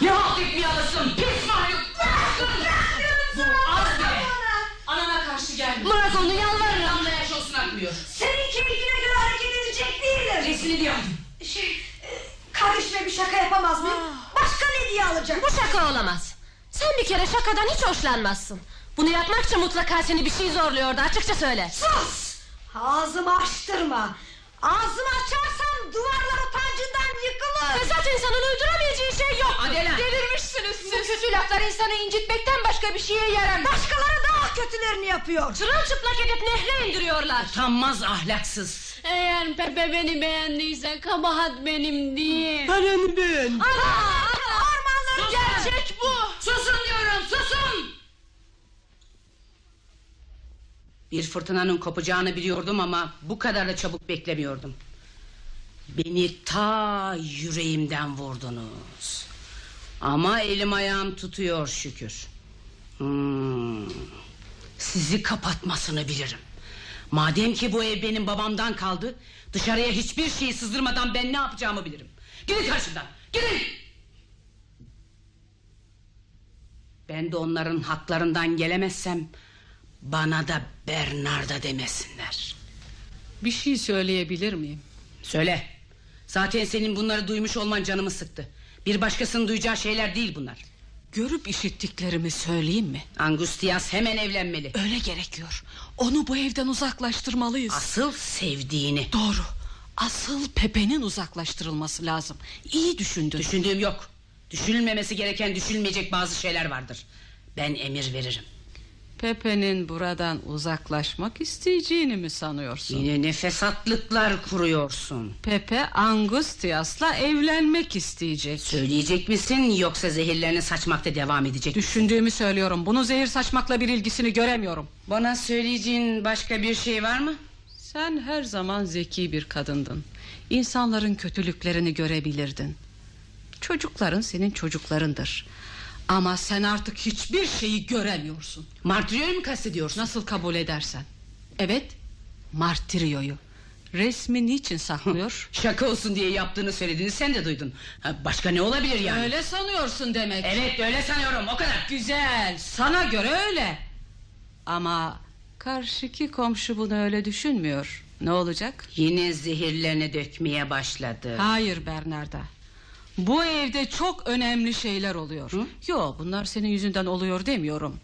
Ne halt etmiyorsun? Pis mahluk. Bu az bile. Anana karşı gelme. Bırak onu yalvarırım. Damla yaş olsun akmıyor. Senin keyfine Resmini diyorum. Şey, e, kardeşime bir şaka yapamaz mıyım? Başka ne diye alacak? Bu şaka olamaz. Sen bir kere şakadan hiç hoşlanmazsın. Bunu yapmak için mutlaka seni bir şey zorluyordu açıkça söyle. Sus! Ağzımı açtırma. Ağzımı açarsam yıkılır. Fesat insanın uyduramayacağı şey yok. Adela. Delirmişsiniz siz. Bu kötü laflar insanı incitmekten başka bir şeye yaramaz. Başkaları daha kötülerini yapıyor. Çırılçıplak edip nehre indiriyorlar. Utanmaz ahlaksız. Eğer Pepe beni beğendiyse kabahat benim değil. Ormanların Gerçek bu. Susun diyorum susun. Bir fırtınanın kopacağını biliyordum ama bu kadar da çabuk beklemiyordum. Beni ta yüreğimden vurdunuz. Ama elim ayağım tutuyor şükür. Hmm. Sizi kapatmasını bilirim. Madem ki bu ev benim babamdan kaldı... ...dışarıya hiçbir şey sızdırmadan ben ne yapacağımı bilirim. Gidin karşımdan, gidin! Ben de onların haklarından gelemezsem... ...bana da Bernarda demesinler. Bir şey söyleyebilir miyim? Söyle. Zaten senin bunları duymuş olman canımı sıktı. Bir başkasının duyacağı şeyler değil bunlar. Görüp işittiklerimi söyleyeyim mi? Angustias hemen evlenmeli. Öyle gerekiyor. Onu bu evden uzaklaştırmalıyız. Asıl sevdiğini. Doğru. Asıl Pepe'nin uzaklaştırılması lazım. İyi düşündün. Düşündüğüm yok. Düşünülmemesi gereken düşünülmeyecek bazı şeyler vardır. Ben emir veririm. Pepe'nin buradan uzaklaşmak isteyeceğini mi sanıyorsun? Yine ne fesatlıklar kuruyorsun. Pepe Angustias'la evlenmek isteyecek. Söyleyecek misin yoksa zehirlerini saçmakta devam edecek misin? Düşündüğümü söylüyorum. Bunu zehir saçmakla bir ilgisini göremiyorum. Bana söyleyeceğin başka bir şey var mı? Sen her zaman zeki bir kadındın. İnsanların kötülüklerini görebilirdin. Çocukların senin çocuklarındır. Ama sen artık hiçbir şeyi göremiyorsun. Martirio'yu mu kastediyorsun? Nasıl kabul edersen. Evet, Martirio'yu. Resmi niçin saklıyor? *laughs* Şaka olsun diye yaptığını söylediğini sen de duydun. Ha, Başka ne olabilir yani? Öyle sanıyorsun demek. Evet öyle sanıyorum o kadar. Güzel, sana göre öyle. Ama Karşıki komşu bunu öyle düşünmüyor. Ne olacak? Yine zehirlerini dökmeye başladı. Hayır Bernarda. Bu evde çok önemli şeyler oluyor. Yo bunlar senin yüzünden oluyor demiyorum.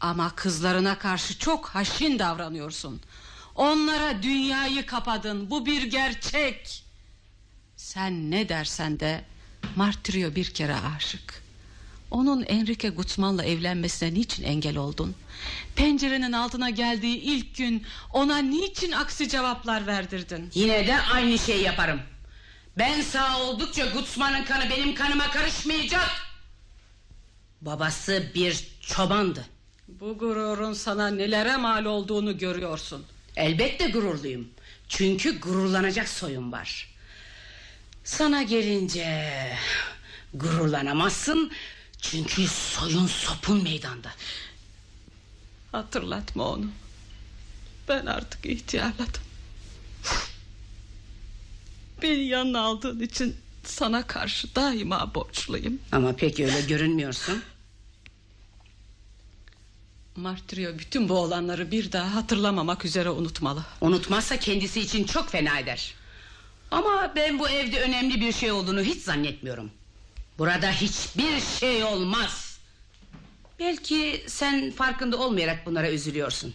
Ama kızlarına karşı çok haşin davranıyorsun. Onlara dünyayı kapadın. Bu bir gerçek. Sen ne dersen de Martirio bir kere aşık. Onun Enrique Guzman'la evlenmesine niçin engel oldun? Pencerenin altına geldiği ilk gün ona niçin aksi cevaplar verdirdin? Yine de aynı şey yaparım. Ben sağ oldukça Gutsman'ın kanı benim kanıma karışmayacak. Babası bir çobandı. Bu gururun sana nelere mal olduğunu görüyorsun. Elbette gururluyum. Çünkü gururlanacak soyum var. Sana gelince gururlanamazsın. Çünkü soyun sopun meydanda. Hatırlatma onu. Ben artık ihtiyarladım. Beni yanına aldığın için sana karşı daima borçluyum. Ama pek öyle görünmüyorsun. Martirio bütün bu olanları bir daha hatırlamamak üzere unutmalı. Unutmazsa kendisi için çok fena eder. Ama ben bu evde önemli bir şey olduğunu hiç zannetmiyorum. Burada hiçbir şey olmaz. Belki sen farkında olmayarak bunlara üzülüyorsun.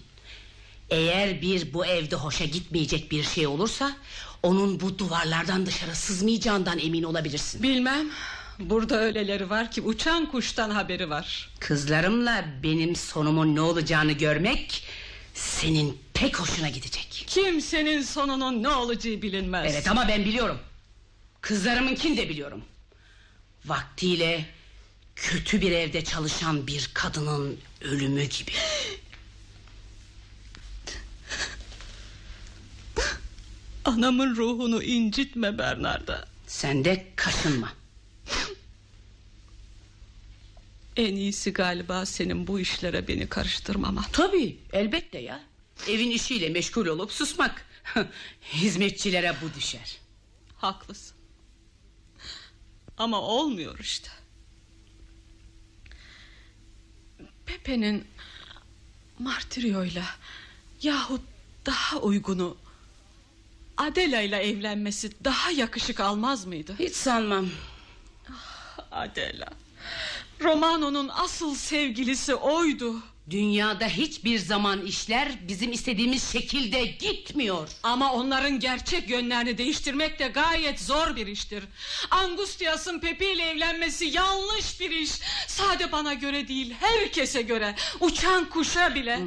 Eğer bir bu evde hoşa gitmeyecek bir şey olursa... ...onun bu duvarlardan dışarı sızmayacağından emin olabilirsin. Bilmem. Burada öyleleri var ki uçan kuştan haberi var. Kızlarımla benim sonumun ne olacağını görmek... ...senin pek hoşuna gidecek. Kimsenin sonunun ne olacağı bilinmez. Evet ama ben biliyorum. Kızlarımınkini de biliyorum. Vaktiyle kötü bir evde çalışan bir kadının ölümü gibi. *gasps* Anamın ruhunu incitme Bernarda. Sen de kaşınma. En iyisi galiba senin bu işlere beni karıştırmaman. Tabii elbette ya. Evin işiyle meşgul olup susmak. *laughs* Hizmetçilere bu düşer. Haklısın. Ama olmuyor işte. Pepe'nin Martirio'yla yahut daha uygunu Adela ile evlenmesi daha yakışık almaz mıydı? Hiç sanmam. Adela. Romano'nun asıl sevgilisi oydu. Dünyada hiçbir zaman işler bizim istediğimiz şekilde gitmiyor. Ama onların gerçek yönlerini değiştirmek de gayet zor bir iştir. Angustias'ın Pepe ile evlenmesi yanlış bir iş. Sade bana göre değil, herkese göre. Uçan kuşa bile.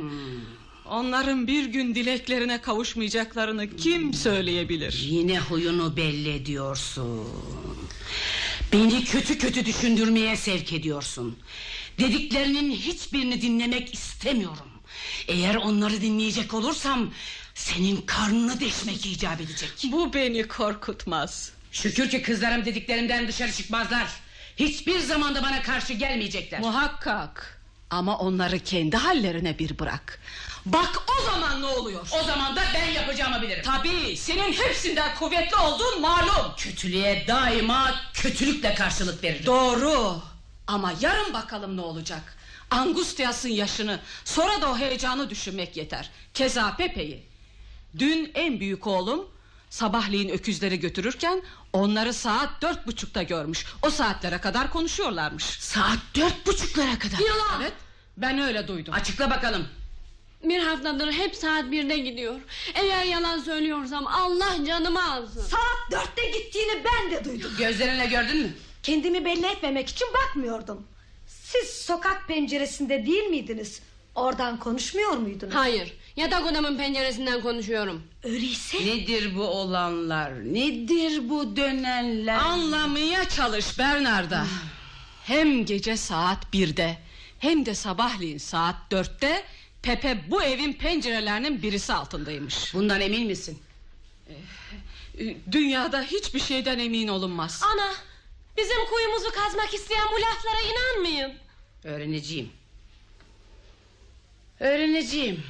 Onların bir gün dileklerine kavuşmayacaklarını kim söyleyebilir? Yine huyunu belli ediyorsun. Beni kötü kötü düşündürmeye sevk ediyorsun. Dediklerinin hiçbirini dinlemek istemiyorum. Eğer onları dinleyecek olursam... ...senin karnını deşmek icap edecek. Bu beni korkutmaz. Şükür ki kızlarım dediklerimden dışarı çıkmazlar. Hiçbir zamanda bana karşı gelmeyecekler. Muhakkak. Ama onları kendi hallerine bir bırak. Bak o zaman ne oluyor? O zaman da ben yapacağımı bilirim. Tabii senin hepsinden kuvvetli olduğun malum. Kötülüğe daima kötülükle karşılık veririm. Doğru. Ama yarın bakalım ne olacak. Angustias'ın yaşını sonra da o heyecanı düşünmek yeter. Keza Pepe'yi. Dün en büyük oğlum sabahleyin öküzleri götürürken onları saat dört buçukta görmüş. O saatlere kadar konuşuyorlarmış. Saat dört buçuklara kadar. Yalan. Evet ben öyle duydum. Açıkla bakalım. Bir haftadır hep saat birde gidiyor. Eğer yalan söylüyorsam Allah canımı alsın. Saat dörtte gittiğini ben de duydum. Gözlerinle gördün mü? Kendimi belli etmemek için bakmıyordum. Siz sokak penceresinde değil miydiniz? Oradan konuşmuyor muydunuz? Hayır, yatak odamın penceresinden konuşuyorum. Öyleyse Nedir bu olanlar? Nedir bu dönenler? Anlamaya çalış Bernarda. Hem gece saat birde hem de sabahleyin saat dörtte Pepe bu evin pencerelerinin birisi altındaymış. Bundan emin misin? Ee, Dünyada hiçbir şeyden emin olunmaz. Ana, bizim kuyumuzu kazmak isteyen bu laflara inanmayın. Öğreneceğim. Öğreneceğim.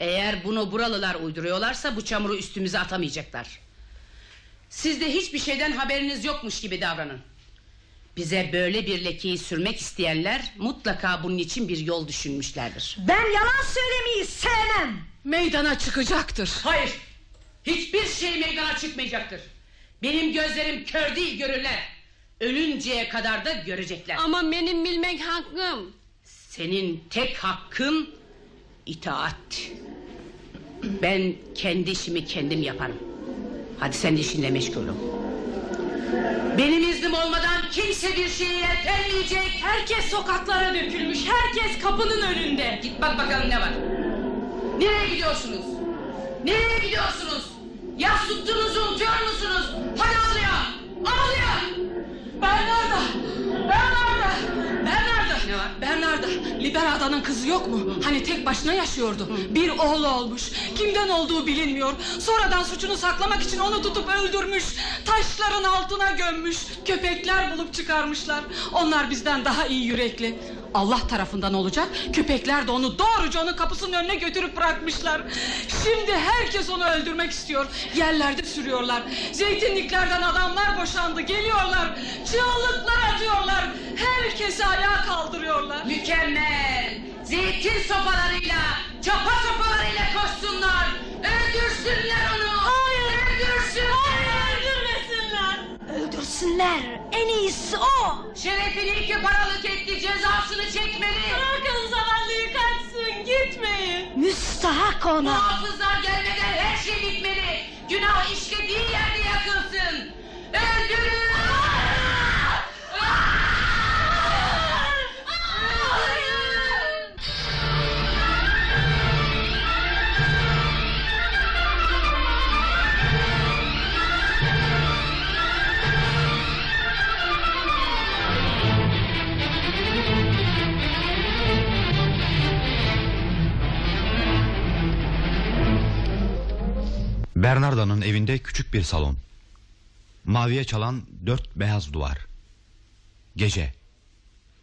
Eğer bunu buralılar uyduruyorlarsa bu çamuru üstümüze atamayacaklar. Siz de hiçbir şeyden haberiniz yokmuş gibi davranın. Bize böyle bir lekeyi sürmek isteyenler mutlaka bunun için bir yol düşünmüşlerdir. Ben yalan söylemeyi sevmem. Meydana çıkacaktır. Hayır. Hiçbir şey meydana çıkmayacaktır. Benim gözlerim kör değil görürler. Ölünceye kadar da görecekler. Ama benim bilmek hakkım. Senin tek hakkın itaat. Ben kendi işimi kendim yaparım. Hadi sen de işinle meşgul ol. Benim iznim olmadan kimse bir şeye yeltenmeyecek. Herkes sokaklara dökülmüş. Herkes kapının önünde. Git bak bakalım ne var. Nereye gidiyorsunuz? Nereye gidiyorsunuz? Yas tuttuğunuzu unutuyor musunuz? Hadi. Ağlıyor. Bernarda! Bernarda! Bernarda! Ne var? Bernarda! Liberada'nın kızı yok mu? Hani tek başına yaşıyordu. Bir oğlu olmuş. Kimden olduğu bilinmiyor. Sonradan suçunu saklamak için onu tutup öldürmüş. Taşların altına gömmüş. Köpekler bulup çıkarmışlar. Onlar bizden daha iyi yürekli. Allah tarafından olacak. Köpekler de onu doğruca onun kapısının önüne götürüp bırakmışlar. Şimdi herkes onu öldürmek istiyor. Yerlerde sürüyorlar. Zeytinliklerden adamlar boşandı. Geliyorlar. Çığlıklar atıyorlar. Herkesi ayağa kaldırıyorlar. Mükemmel. Zeytin sopalarıyla, çapa sopalarıyla koşsunlar. Öldürsünler onu. Öldürsünler. En iyisi o. Şerefini iki paralık etti. Cezasını çekmeli. Bırakın zavallıyı kaçsın. Gitmeyin. Müstahak ona. Muhafızlar gelmeden her şey bitmeli. Günah işlediği yerde yakılsın. Öldürün. Bernarda'nın evinde küçük bir salon. Maviye çalan dört beyaz duvar. Gece.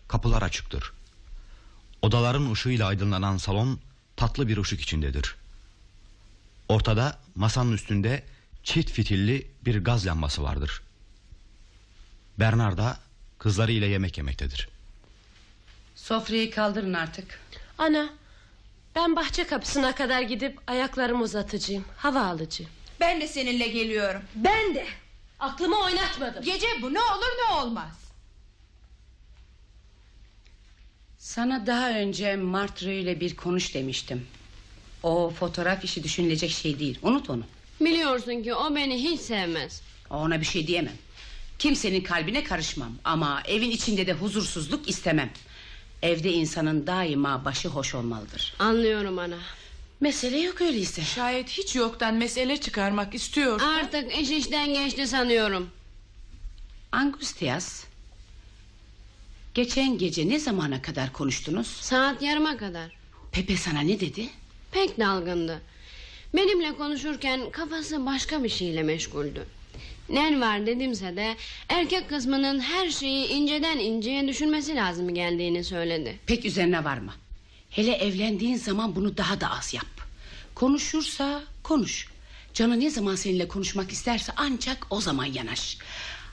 Kapılar açıktır. Odaların ışığıyla aydınlanan salon tatlı bir ışık içindedir. Ortada masanın üstünde çift fitilli bir gaz lambası vardır. Bernarda kızları ile yemek yemektedir. Sofrayı kaldırın artık. Ana, ben bahçe kapısına kadar gidip ayaklarımı uzatacağım. Hava alıcı. Ben de seninle geliyorum. Ben de. Aklımı oynatmadım. Gece bu ne olur ne olmaz. Sana daha önce Martru ile bir konuş demiştim. O fotoğraf işi düşünülecek şey değil. Unut onu. Biliyorsun ki o beni hiç sevmez. Ona bir şey diyemem. Kimsenin kalbine karışmam. Ama evin içinde de huzursuzluk istemem. Evde insanın daima başı hoş olmalıdır. Anlıyorum ana. Mesele yok öyleyse. Şayet hiç yoktan mesele çıkarmak istiyorsa... Artık iş işten geçti sanıyorum. Angustias. Geçen gece ne zamana kadar konuştunuz? Saat yarıma kadar. Pepe sana ne dedi? Pek dalgındı. Benimle konuşurken kafası başka bir şeyle meşguldü. Ne var dedimse de erkek kısmının her şeyi inceden inceye düşünmesi lazım geldiğini söyledi. Pek üzerine varma. Hele evlendiğin zaman bunu daha da az yap. Konuşursa konuş. Canı ne zaman seninle konuşmak isterse ancak o zaman yanaş.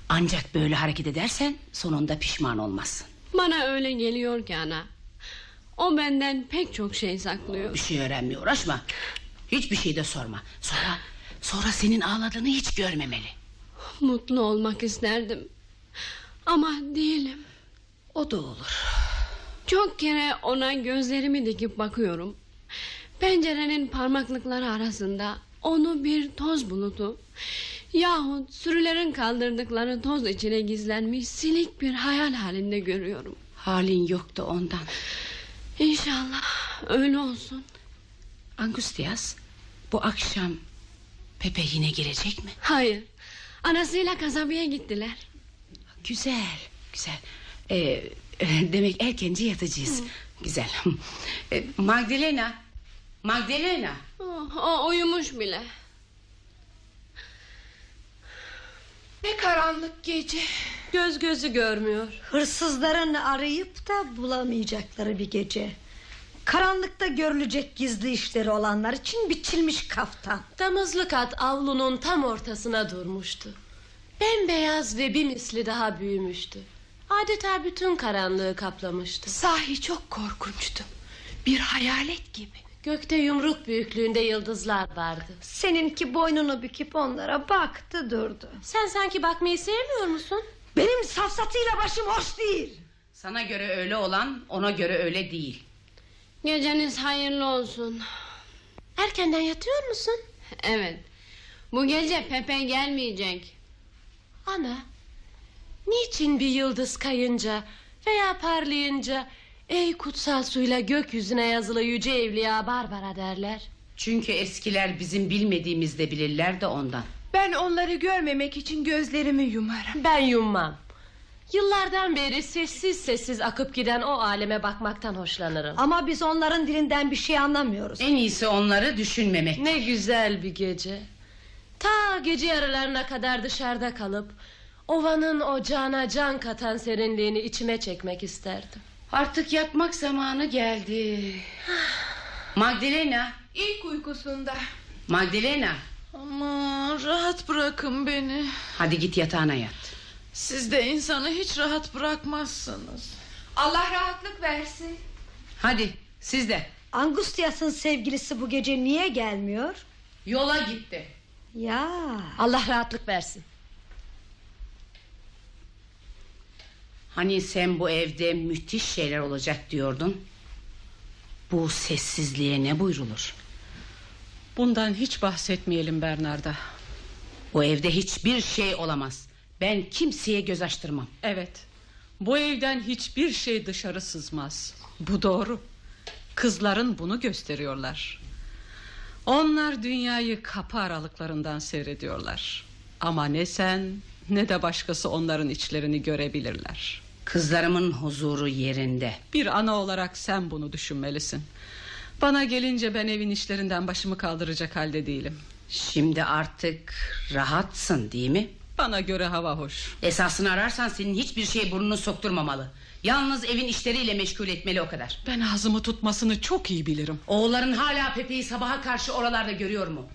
Ancak böyle hareket edersen sonunda pişman olmazsın. Bana öyle geliyor ki ana. O benden pek çok şey saklıyor. Bir şey öğrenmeye uğraşma. Hiçbir şey de sorma. Sonra sonra senin ağladığını hiç görmemeli. Mutlu olmak isterdim. Ama değilim. O da olur. Çok kere ona gözlerimi dikip bakıyorum. Pencerenin parmaklıkları arasında onu bir toz bulutu yahut sürülerin kaldırdıkları toz içine gizlenmiş silik bir hayal halinde görüyorum. Halin yoktu ondan. İnşallah öyle olsun. Angustias bu akşam Pepe yine gelecek mi? Hayır. Anasıyla kasabaya gittiler. Güzel, güzel. Ee, *laughs* demek erkence yatacağız. Güzel. *laughs* Ee, Magdalena, Magdalena. Oh, o uyumuş bile. Ne karanlık gece. Göz gözü görmüyor. Hırsızların arayıp da bulamayacakları bir gece. Karanlıkta görülecek gizli işleri olanlar için biçilmiş kaftan. Damızlık at avlunun tam ortasına durmuştu. Bembeyaz ve bir misli daha büyümüştü. Adeta bütün karanlığı kaplamıştı. Sahi çok korkunçtu. Bir hayalet gibi. Gökte yumruk büyüklüğünde yıldızlar vardı. Seninki boynunu büküp onlara baktı durdu. Sen sanki bakmayı sevmiyor musun? Benim safsatıyla başım hoş değil. Sana göre öyle olan ona göre öyle değil. Geceniz hayırlı olsun. Erkenden yatıyor musun? Evet. Bu gece Pepe gelmeyecek. Ana, niçin bir yıldız kayınca veya parlayınca... ...ey kutsal suyla gökyüzüne yazılı yüce evliya Barbara derler? Çünkü eskiler bizim bilmediğimiz de bilirler de ondan. Ben onları görmemek için gözlerimi yumarım. Ben yummam. Yıllardan beri sessiz sessiz akıp giden o aleme bakmaktan hoşlanırım. Ama biz onların dilinden bir şey anlamıyoruz. En iyisi onları düşünmemek. Ne güzel bir gece. Ta gece yarılarına kadar dışarıda kalıp... ...ovanın o cana can katan serinliğini içime çekmek isterdim. Artık yatmak zamanı geldi. Magdalena, İlk uykusunda. Magdalena. Aman rahat bırakın beni. Hadi git yatağına yat. Siz de insanı hiç rahat bırakmazsınız. Allah rahatlık versin. Hadi siz de. Angustias'ın sevgilisi bu gece niye gelmiyor? Yola gitti. Ya Allah rahatlık versin. Hani sen bu evde müthiş şeyler olacak diyordun. Bu sessizliğe ne buyrulur? Bundan hiç bahsetmeyelim Bernarda. Bu evde hiçbir şey olamaz. Ben kimseye göz açtırmam. Evet. Bu evden hiçbir şey dışarı sızmaz. Bu doğru. Kızların bunu gösteriyorlar. Onlar dünyayı kapı aralıklarından seyrediyorlar. Ama ne sen ne de başkası onların içlerini görebilirler. Kızlarımın huzuru yerinde. Bir ana olarak sen bunu düşünmelisin. Bana gelince ben evin işlerinden başımı kaldıracak halde değilim. Şimdi artık rahatsın değil mi? Bana göre hava hoş. Esasını ararsan senin hiçbir şeye burnunu sokturmamalı. Yalnız evin işleriyle meşgul etmeli o kadar. Ben ağzımı tutmasını çok iyi bilirim. Oğulların hala Pepe'yi sabaha karşı oralarda görüyor mu?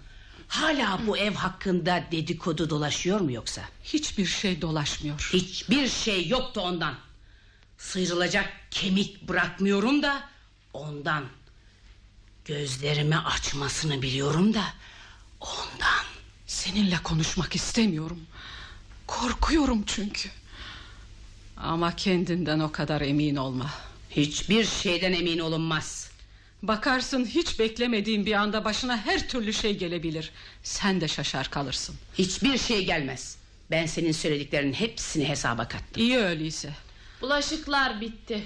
Hala bu ev hakkında dedikodu dolaşıyor mu yoksa? Hiçbir şey dolaşmıyor. Hiçbir şey yoktu ondan. Sıyrılacak kemik bırakmıyorum da ondan. Gözlerimi açmasını biliyorum da ondan. Seninle konuşmak istemiyorum. Korkuyorum çünkü. Ama kendinden o kadar emin olma. Hiçbir şeyden emin olunmaz. Bakarsın hiç beklemediğin bir anda başına her türlü şey gelebilir. Sen de şaşar kalırsın. Hiçbir şey gelmez. Ben senin söylediklerinin hepsini hesaba kattım. İyi öyleyse. Bulaşıklar bitti.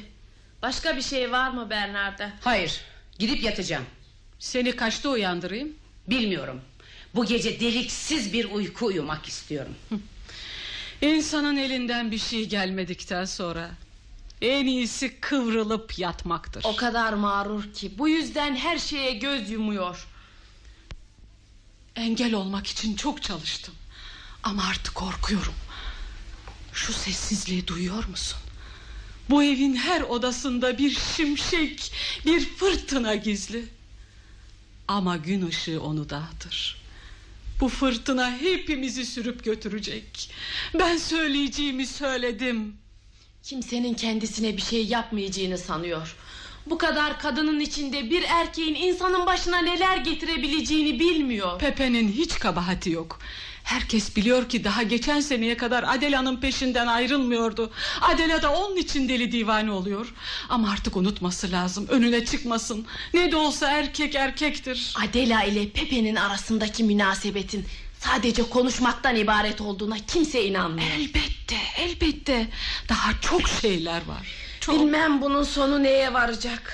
Başka bir şey var mı Bernarda? Hayır, gidip yatacağım. Seni kaçta uyandırayım? Bilmiyorum. Bu gece deliksiz bir uyku uyumak istiyorum. İnsanın elinden bir şey gelmedikten sonra en iyisi kıvrılıp yatmaktır. O kadar mağrur ki bu yüzden her şeye göz yumuyor. Engel olmak için çok çalıştım. Ama artık korkuyorum. Şu sessizliği duyuyor musun? Bu evin her odasında bir şimşek, bir fırtına gizli. Ama gün ışığı onu dağıtır. Bu fırtına hepimizi sürüp götürecek. Ben söyleyeceğimi söyledim. Kimsenin kendisine bir şey yapmayacağını sanıyor. Bu kadar kadının içinde bir erkeğin insanın başına neler getirebileceğini bilmiyor. Pepe'nin hiç kabahati yok. Herkes biliyor ki daha geçen seneye kadar Adela'nın peşinden ayrılmıyordu. Adela da onun için deli divane oluyor. Ama artık unutması lazım. Önüne çıkmasın. Ne de olsa erkek erkektir. Adela ile Pepe'nin arasındaki münasebetin sadece konuşmaktan ibaret olduğuna kimse inanmıyor. Elbette, elbette. Daha çok şeyler var. Çok. Bilmem bunun sonu neye varacak.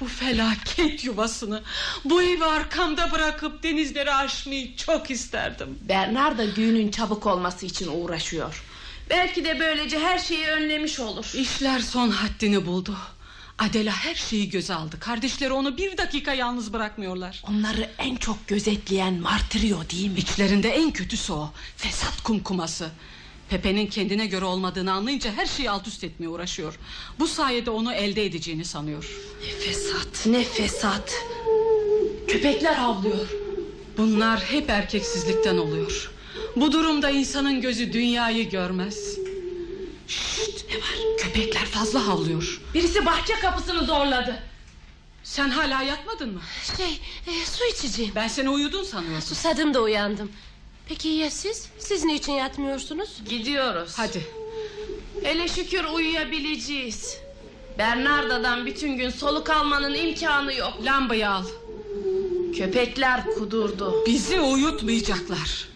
Bu felaket yuvasını, bu evi arkamda bırakıp denizleri aşmayı çok isterdim. Bernarda düğünün çabuk olması için uğraşıyor. Belki de böylece her şeyi önlemiş olur. İşler son haddini buldu. Adela her şeyi göze aldı. Kardeşleri onu bir dakika yalnız bırakmıyorlar. Onları en çok gözetleyen Martirio değil mi? İçlerinde en kötüsü o. Fesat kumkuması. Pepe'nin kendine göre olmadığını anlayınca her şeyi alt üst etmeye uğraşıyor. Bu sayede onu elde edeceğini sanıyor. Ne fesat, ne fesat. Köpekler havlıyor. Bunlar hep erkeksizlikten oluyor. Bu durumda insanın gözü dünyayı görmez. Şşt! Ne var? Köpekler fazla havlıyor. Birisi bahçe kapısını zorladı. Sen hala yatmadın mı? Şey e, su içeceğim. Ben seni uyudun sanıyordum. Susadım da uyandım. Peki ya siz? Siz niçin yatmıyorsunuz? Gidiyoruz. Hadi. Hele şükür uyuyabileceğiz. Bernarda'dan bütün gün soluk almanın imkanı yok. Lambayı al. Köpekler kudurdu. Bizi uyutmayacaklar.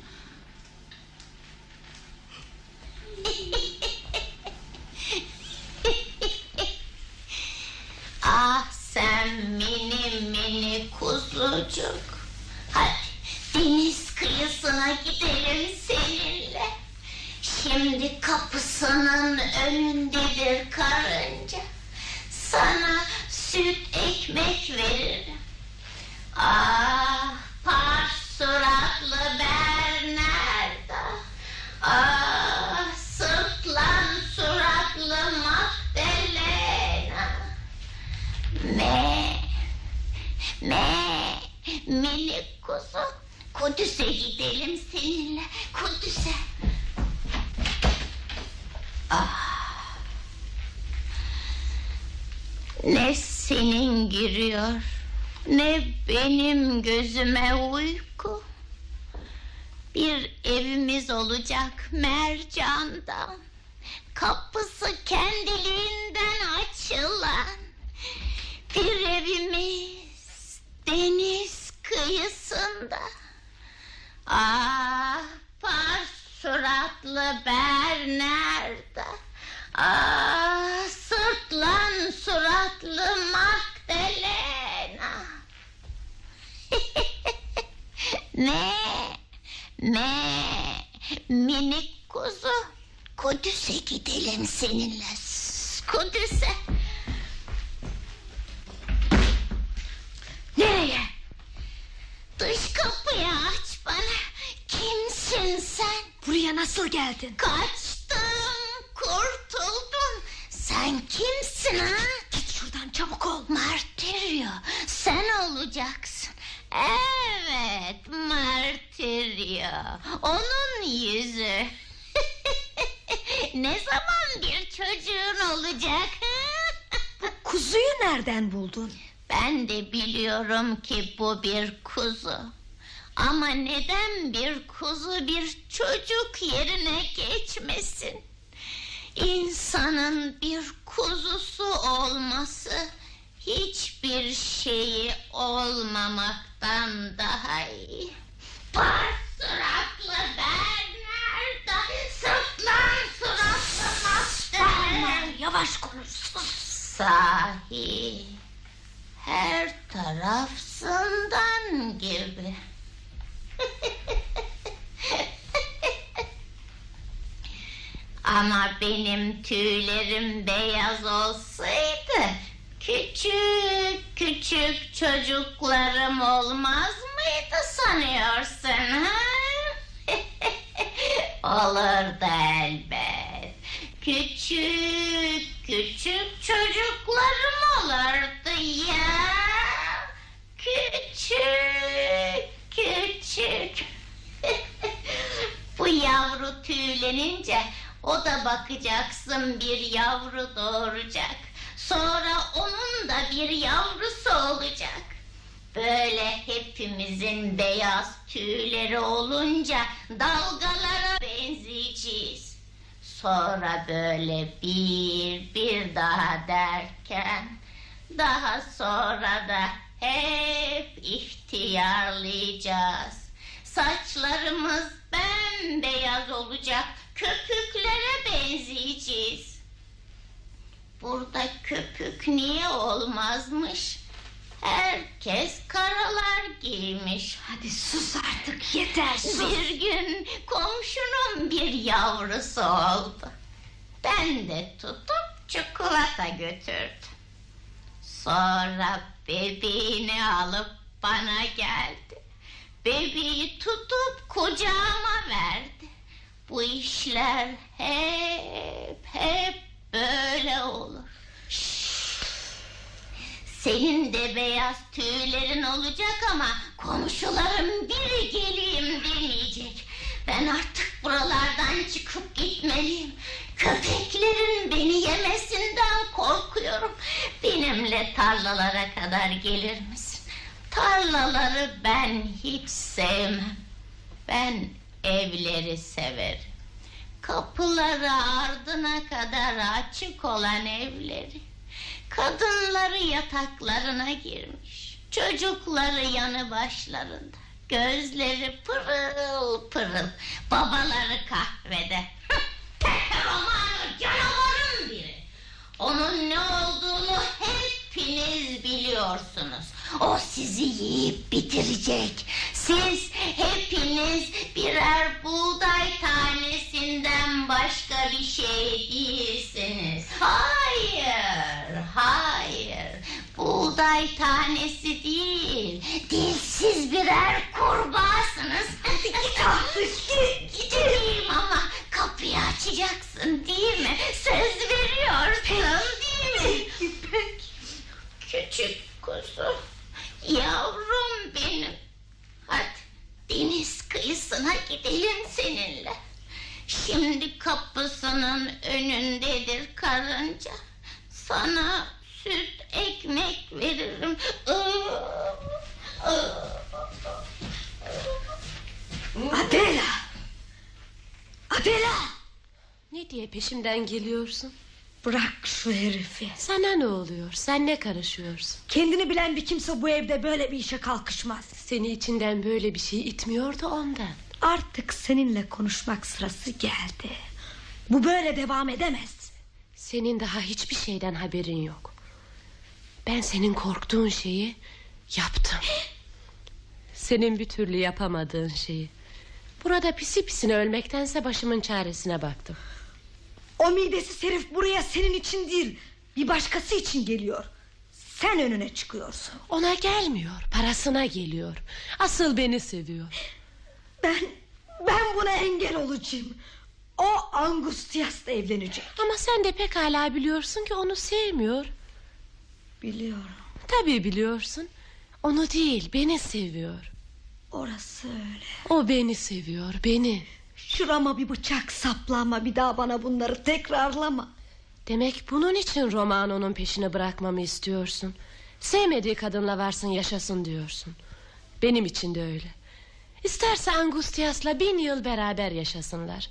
Ah sen mini mini kuzucuk. Deniz kıyısına gidelim seninle. Şimdi kapısının önündedir karınca. Sana süt ekmek veririm. Ah par suratlı Bernarda. Ah sırtlan suratlı Magdalena. Me, me, minik kuzu. Kudüs'e gidelim seninle. Kudüs'e. Ah. Ne senin giriyor, ne benim gözüme uyku. Bir evimiz olacak mercandan. Kapısı kendiliğinden açılan. Bir evimiz deniz kıyısında. Ah par suratlı Bernarda. Ah sırtlan suratlı Magdalena. *laughs* ne? Ne? Minik kuzu. Kudüs'e gidelim seninle. Kudüs'e. Nereye? Dış kapıyı aç bana. Kimsin sen? Buraya nasıl geldin? Kaçtım, kurtuldum. Sen kimsin ha? Git şuradan çabuk ol. Martirio, sen olacaksın. Evet, Martirio. Onun yüzü. *laughs* ne zaman bir çocuğun olacak? Kuzuyu nereden buldun? Ben de biliyorum ki bu bir kuzu. Ama neden bir kuzu bir çocuk yerine geçmesin? İnsanın bir kuzusu olması hiçbir şeyi olmamaktan daha iyi. Var suratlı Bernarda, sırtlan suratlı Master. Yavaş konuş. Sahi her taraf zindan gibi. Ama benim tüylerim beyaz olsaydı küçük küçük çocuklarım olmaz mıydı sanıyorsun ha? *laughs* Olurdu elbet. Küçük küçük çocuklarım olurdu ya. Küçük küçük. *laughs* Bu yavru tüylenince o da bakacaksın bir yavru doğuracak. Sonra onun da bir yavrusu olacak. Böyle hepimizin beyaz tüyleri olunca dalgalara benzeyeceğiz. Sonra böyle bir bir daha derken daha sonra da hep ihtiyarlayacağız. Saçlarımız bembeyaz olacak, köpüklere benzeyeceğiz. Burada köpük niye olmazmış? Herkes karalar giymiş. Hadi sus artık yeter sus. Bir gün komşunun bir yavrusu oldu. Ben de tutup çikolata götürdüm. Sonra bebeğini alıp bana geldi. Bebeği tutup kucağıma verdi. Bu işler hep hep böyle olur. Senin de beyaz tüylerin olacak ama komşularım biri geleyim demeyecek. Ben artık buralardan çıkıp gitmeliyim. Köpeklerin beni tarlalara kadar gelir misin? Tarlaları ben hiç sevmem. Ben evleri severim. Kapıları ardına kadar açık olan evleri. Kadınları yataklarına girmiş. Çocukları yanı başlarında. Gözleri pırıl pırıl. Babaları kahvede. Romanı canavarın biri. Onun ne olduğunu hepiniz biliyorsunuz. O sizi yiyip bitirecek. Siz hepiniz birer buğday tanesinden başka bir şey değilsiniz. Hayır, hayır. Buğday tanesi değil. Dilsiz birer kurbağasınız. Git, gideyim ama kapıyı açacaksın değil mi? Söz veriyorsun değil mi? Küçük kuzu. Yavrum benim. Hadi deniz kıyısına gidelim seninle. Şimdi kapısının önündedir karınca. Sana süt ekmek veririm. Adela! Adela! Ne diye peşimden geliyorsun? Bırak şu herifi. Sana ne oluyor? Sen ne karışıyorsun? Kendini bilen bir kimse bu evde böyle bir işe kalkışmaz. Seni içinden böyle bir şey itmiyordu ondan. Artık seninle konuşmak sırası geldi. Bu böyle devam edemez. Senin daha hiçbir şeyden haberin yok. Ben senin korktuğun şeyi yaptım. Senin bir türlü yapamadığın şeyi. Burada pisi pisine ölmektense başımın çaresine baktım. O midesiz herif buraya senin için değil... ...bir başkası için geliyor. Sen önüne çıkıyorsun. Ona gelmiyor, parasına geliyor. Asıl beni seviyor. Ben... ...ben buna engel olacağım. O Angustias'la evlenecek. Ama sen de pekala biliyorsun ki onu sevmiyor. Biliyorum. Tabii biliyorsun. Onu değil, beni seviyor. Orası öyle. O beni seviyor, beni. Şurama bir bıçak saplama bir daha bana bunları tekrarlama. Demek bunun için Romano'nun peşini bırakmamı istiyorsun. Sevmediği kadınla varsın yaşasın diyorsun. Benim için de öyle. İsterse Angustias'la bin yıl beraber yaşasınlar.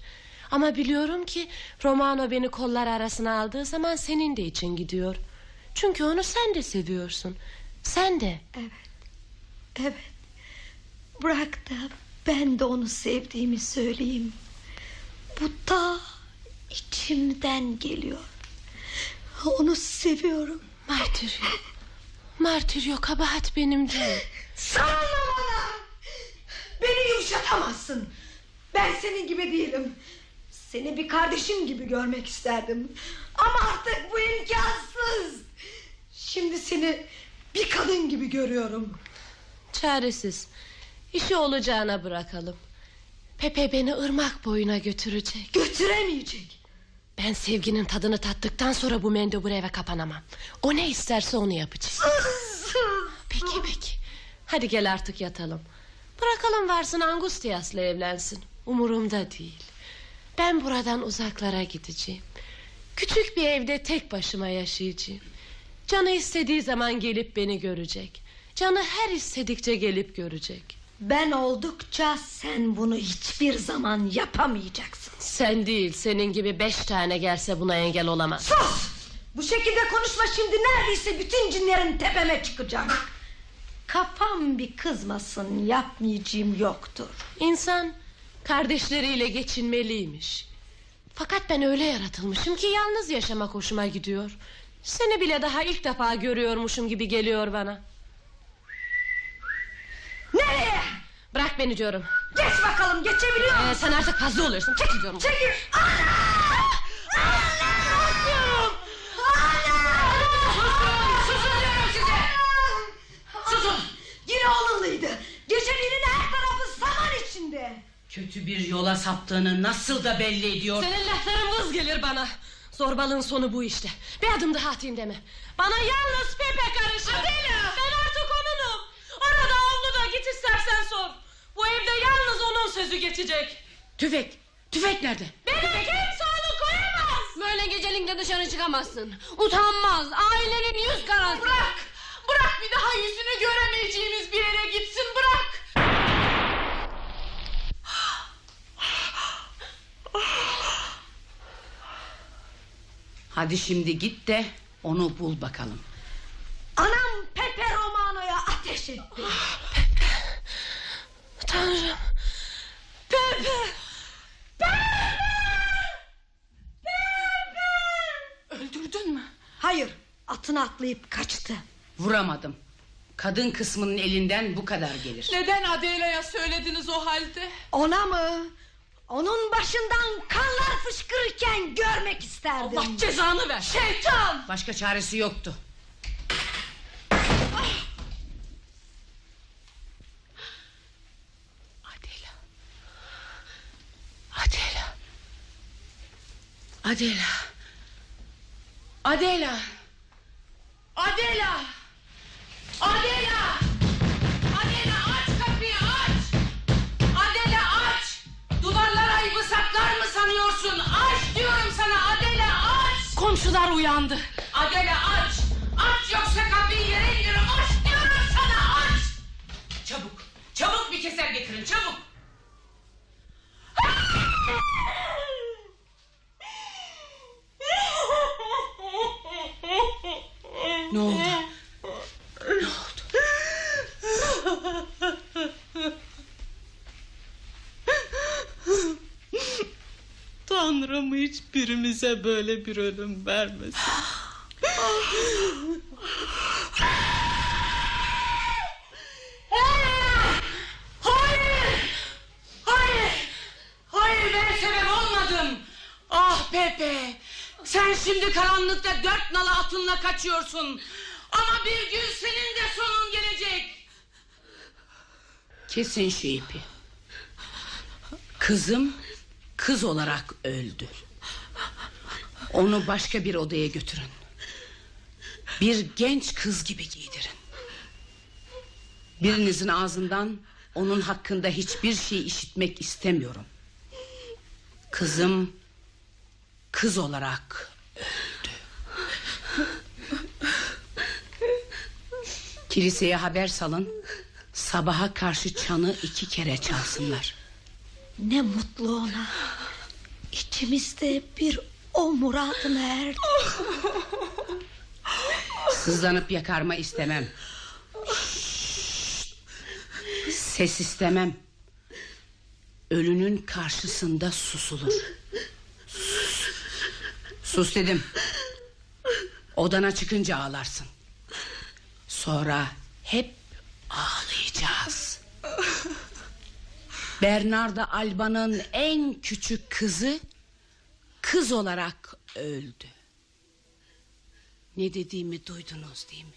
Ama biliyorum ki Romano beni kollar arasına aldığı zaman senin de için gidiyor. Çünkü onu sen de seviyorsun. Sen de. Evet. Bırak da ben de onu sevdiğimi söyleyeyim. Bu da içimden geliyor. Onu seviyorum. Martirio. Martirio kabahat benim değil. Sarılma bana. Beni yumuşatamazsın. Ben senin gibi değilim. Seni bir kardeşim gibi görmek isterdim. Ama artık bu imkansız. Şimdi seni bir kadın gibi görüyorum. Çaresiz. İşi olacağına bırakalım. Pepe beni ırmak boyuna götürecek. Götüremeyecek. Ben sevginin tadını tattıktan sonra bu mendebur eve kapanamam. O ne isterse onu yapacağım. *laughs* Peki peki. Hadi gel artık yatalım. Bırakalım varsın Angustias'la evlensin. Umurumda değil. Ben buradan uzaklara gideceğim. Küçük bir evde tek başıma yaşayacağım. Canı istediği zaman gelip beni görecek. Canı her istedikçe gelip görecek. Ben oldukça sen bunu hiçbir zaman yapamayacaksın. Sen değil senin gibi beş tane gelse buna engel olamaz. Sus! Bu şekilde konuşma şimdi neredeyse bütün cinlerin tepeme çıkacak. Kafam bir kızmasın yapmayacağım yoktur. İnsan kardeşleriyle geçinmeliymiş. Fakat ben öyle yaratılmışım ki yalnız yaşamak hoşuma gidiyor. Seni bile daha ilk defa görüyormuşum gibi geliyor bana. Nereye? Bırak beni diyorum. Geç bakalım geçebiliyor Ee, musun? sen artık fazla oluyorsun. Çekil diyorum. Çekil. Ana! Ana! Korkuyorum. Ana! Susun diyorum size. Susun. Yine onunluydu. Geceliğinin her tarafı saman içinde. Kötü bir yola saptığını nasıl da belli ediyor. Senin lafların vız gelir bana. Zorbalığın sonu bu işte. Bir adım daha atayım deme. Bana yalnız Pepe karışır. Ben artık onunum. Orada avluda git istersen sor. Bu evde yalnız onun sözü geçecek. Tüfek, tüfek nerede? Beni kimse onu koyamaz. Böyle geceleri elinde dışarı çıkamazsın. Utanmaz. Ailenin yüz karası. Bırak! Bırak bir daha yüzünü göremeyeceğimiz bir yere gitsin bırak! Hadi şimdi git de onu bul bakalım. Anam Pepe Romano'ya ateş etti. Tanrım. Öldürdün mü? Hayır atına atlayıp kaçtı. Vuramadım. Kadın kısmının elinden bu kadar gelir. Neden Adela'ya söylediniz o halde? Ona mı? Onun başından kanlar fışkırırken görmek isterdim. Allah cezanı ver! Şeytan! Başka çaresi yoktu. Adela. Adela. Adela. Adela. Adela. Adela. Adela aç kapıyı aç. Adela aç. Duvarlara ayıbı saklar mı sanıyorsun? Aç diyorum sana Adela aç. Komşular uyandı. Adela aç! Aç yoksa kapıyı yere indiririm! Aç diyorum sana aç! Çabuk! Çabuk bir keser getirin çabuk! ne oldu? Ne oldu? Tanrım hiçbirimize böyle bir ölüm vermesin. Hayır! Hayır! Hayır ben sebep olmadım! Ah Pepe! Sen şimdi karanlıkta dört nala atınla kaçıyorsun. Ama bir gün senin de sonun gelecek. Kesin şu ipi. Kızım kız olarak öldü. Onu başka bir odaya götürün. Bir genç kız gibi giydirin. Birinizin ağzından onun hakkında hiçbir şey işitmek istemiyorum. Kızım kız olarak öldü. Kiliseye haber salın. Sabaha karşı çanı iki kere çalsınlar. Ne mutlu ona. İçimizde bir o muradına erdi. Sızlanıp yakarma istemem. Ses istemem. Ölünün karşısında susulur. Sus. Sus dedim. Odana çıkınca ağlarsın. Sonra hep ağlayacağız. Bernarda Alba'nın en küçük kızı kız olarak öldü. Ne dediğimi duydunuz değil mi?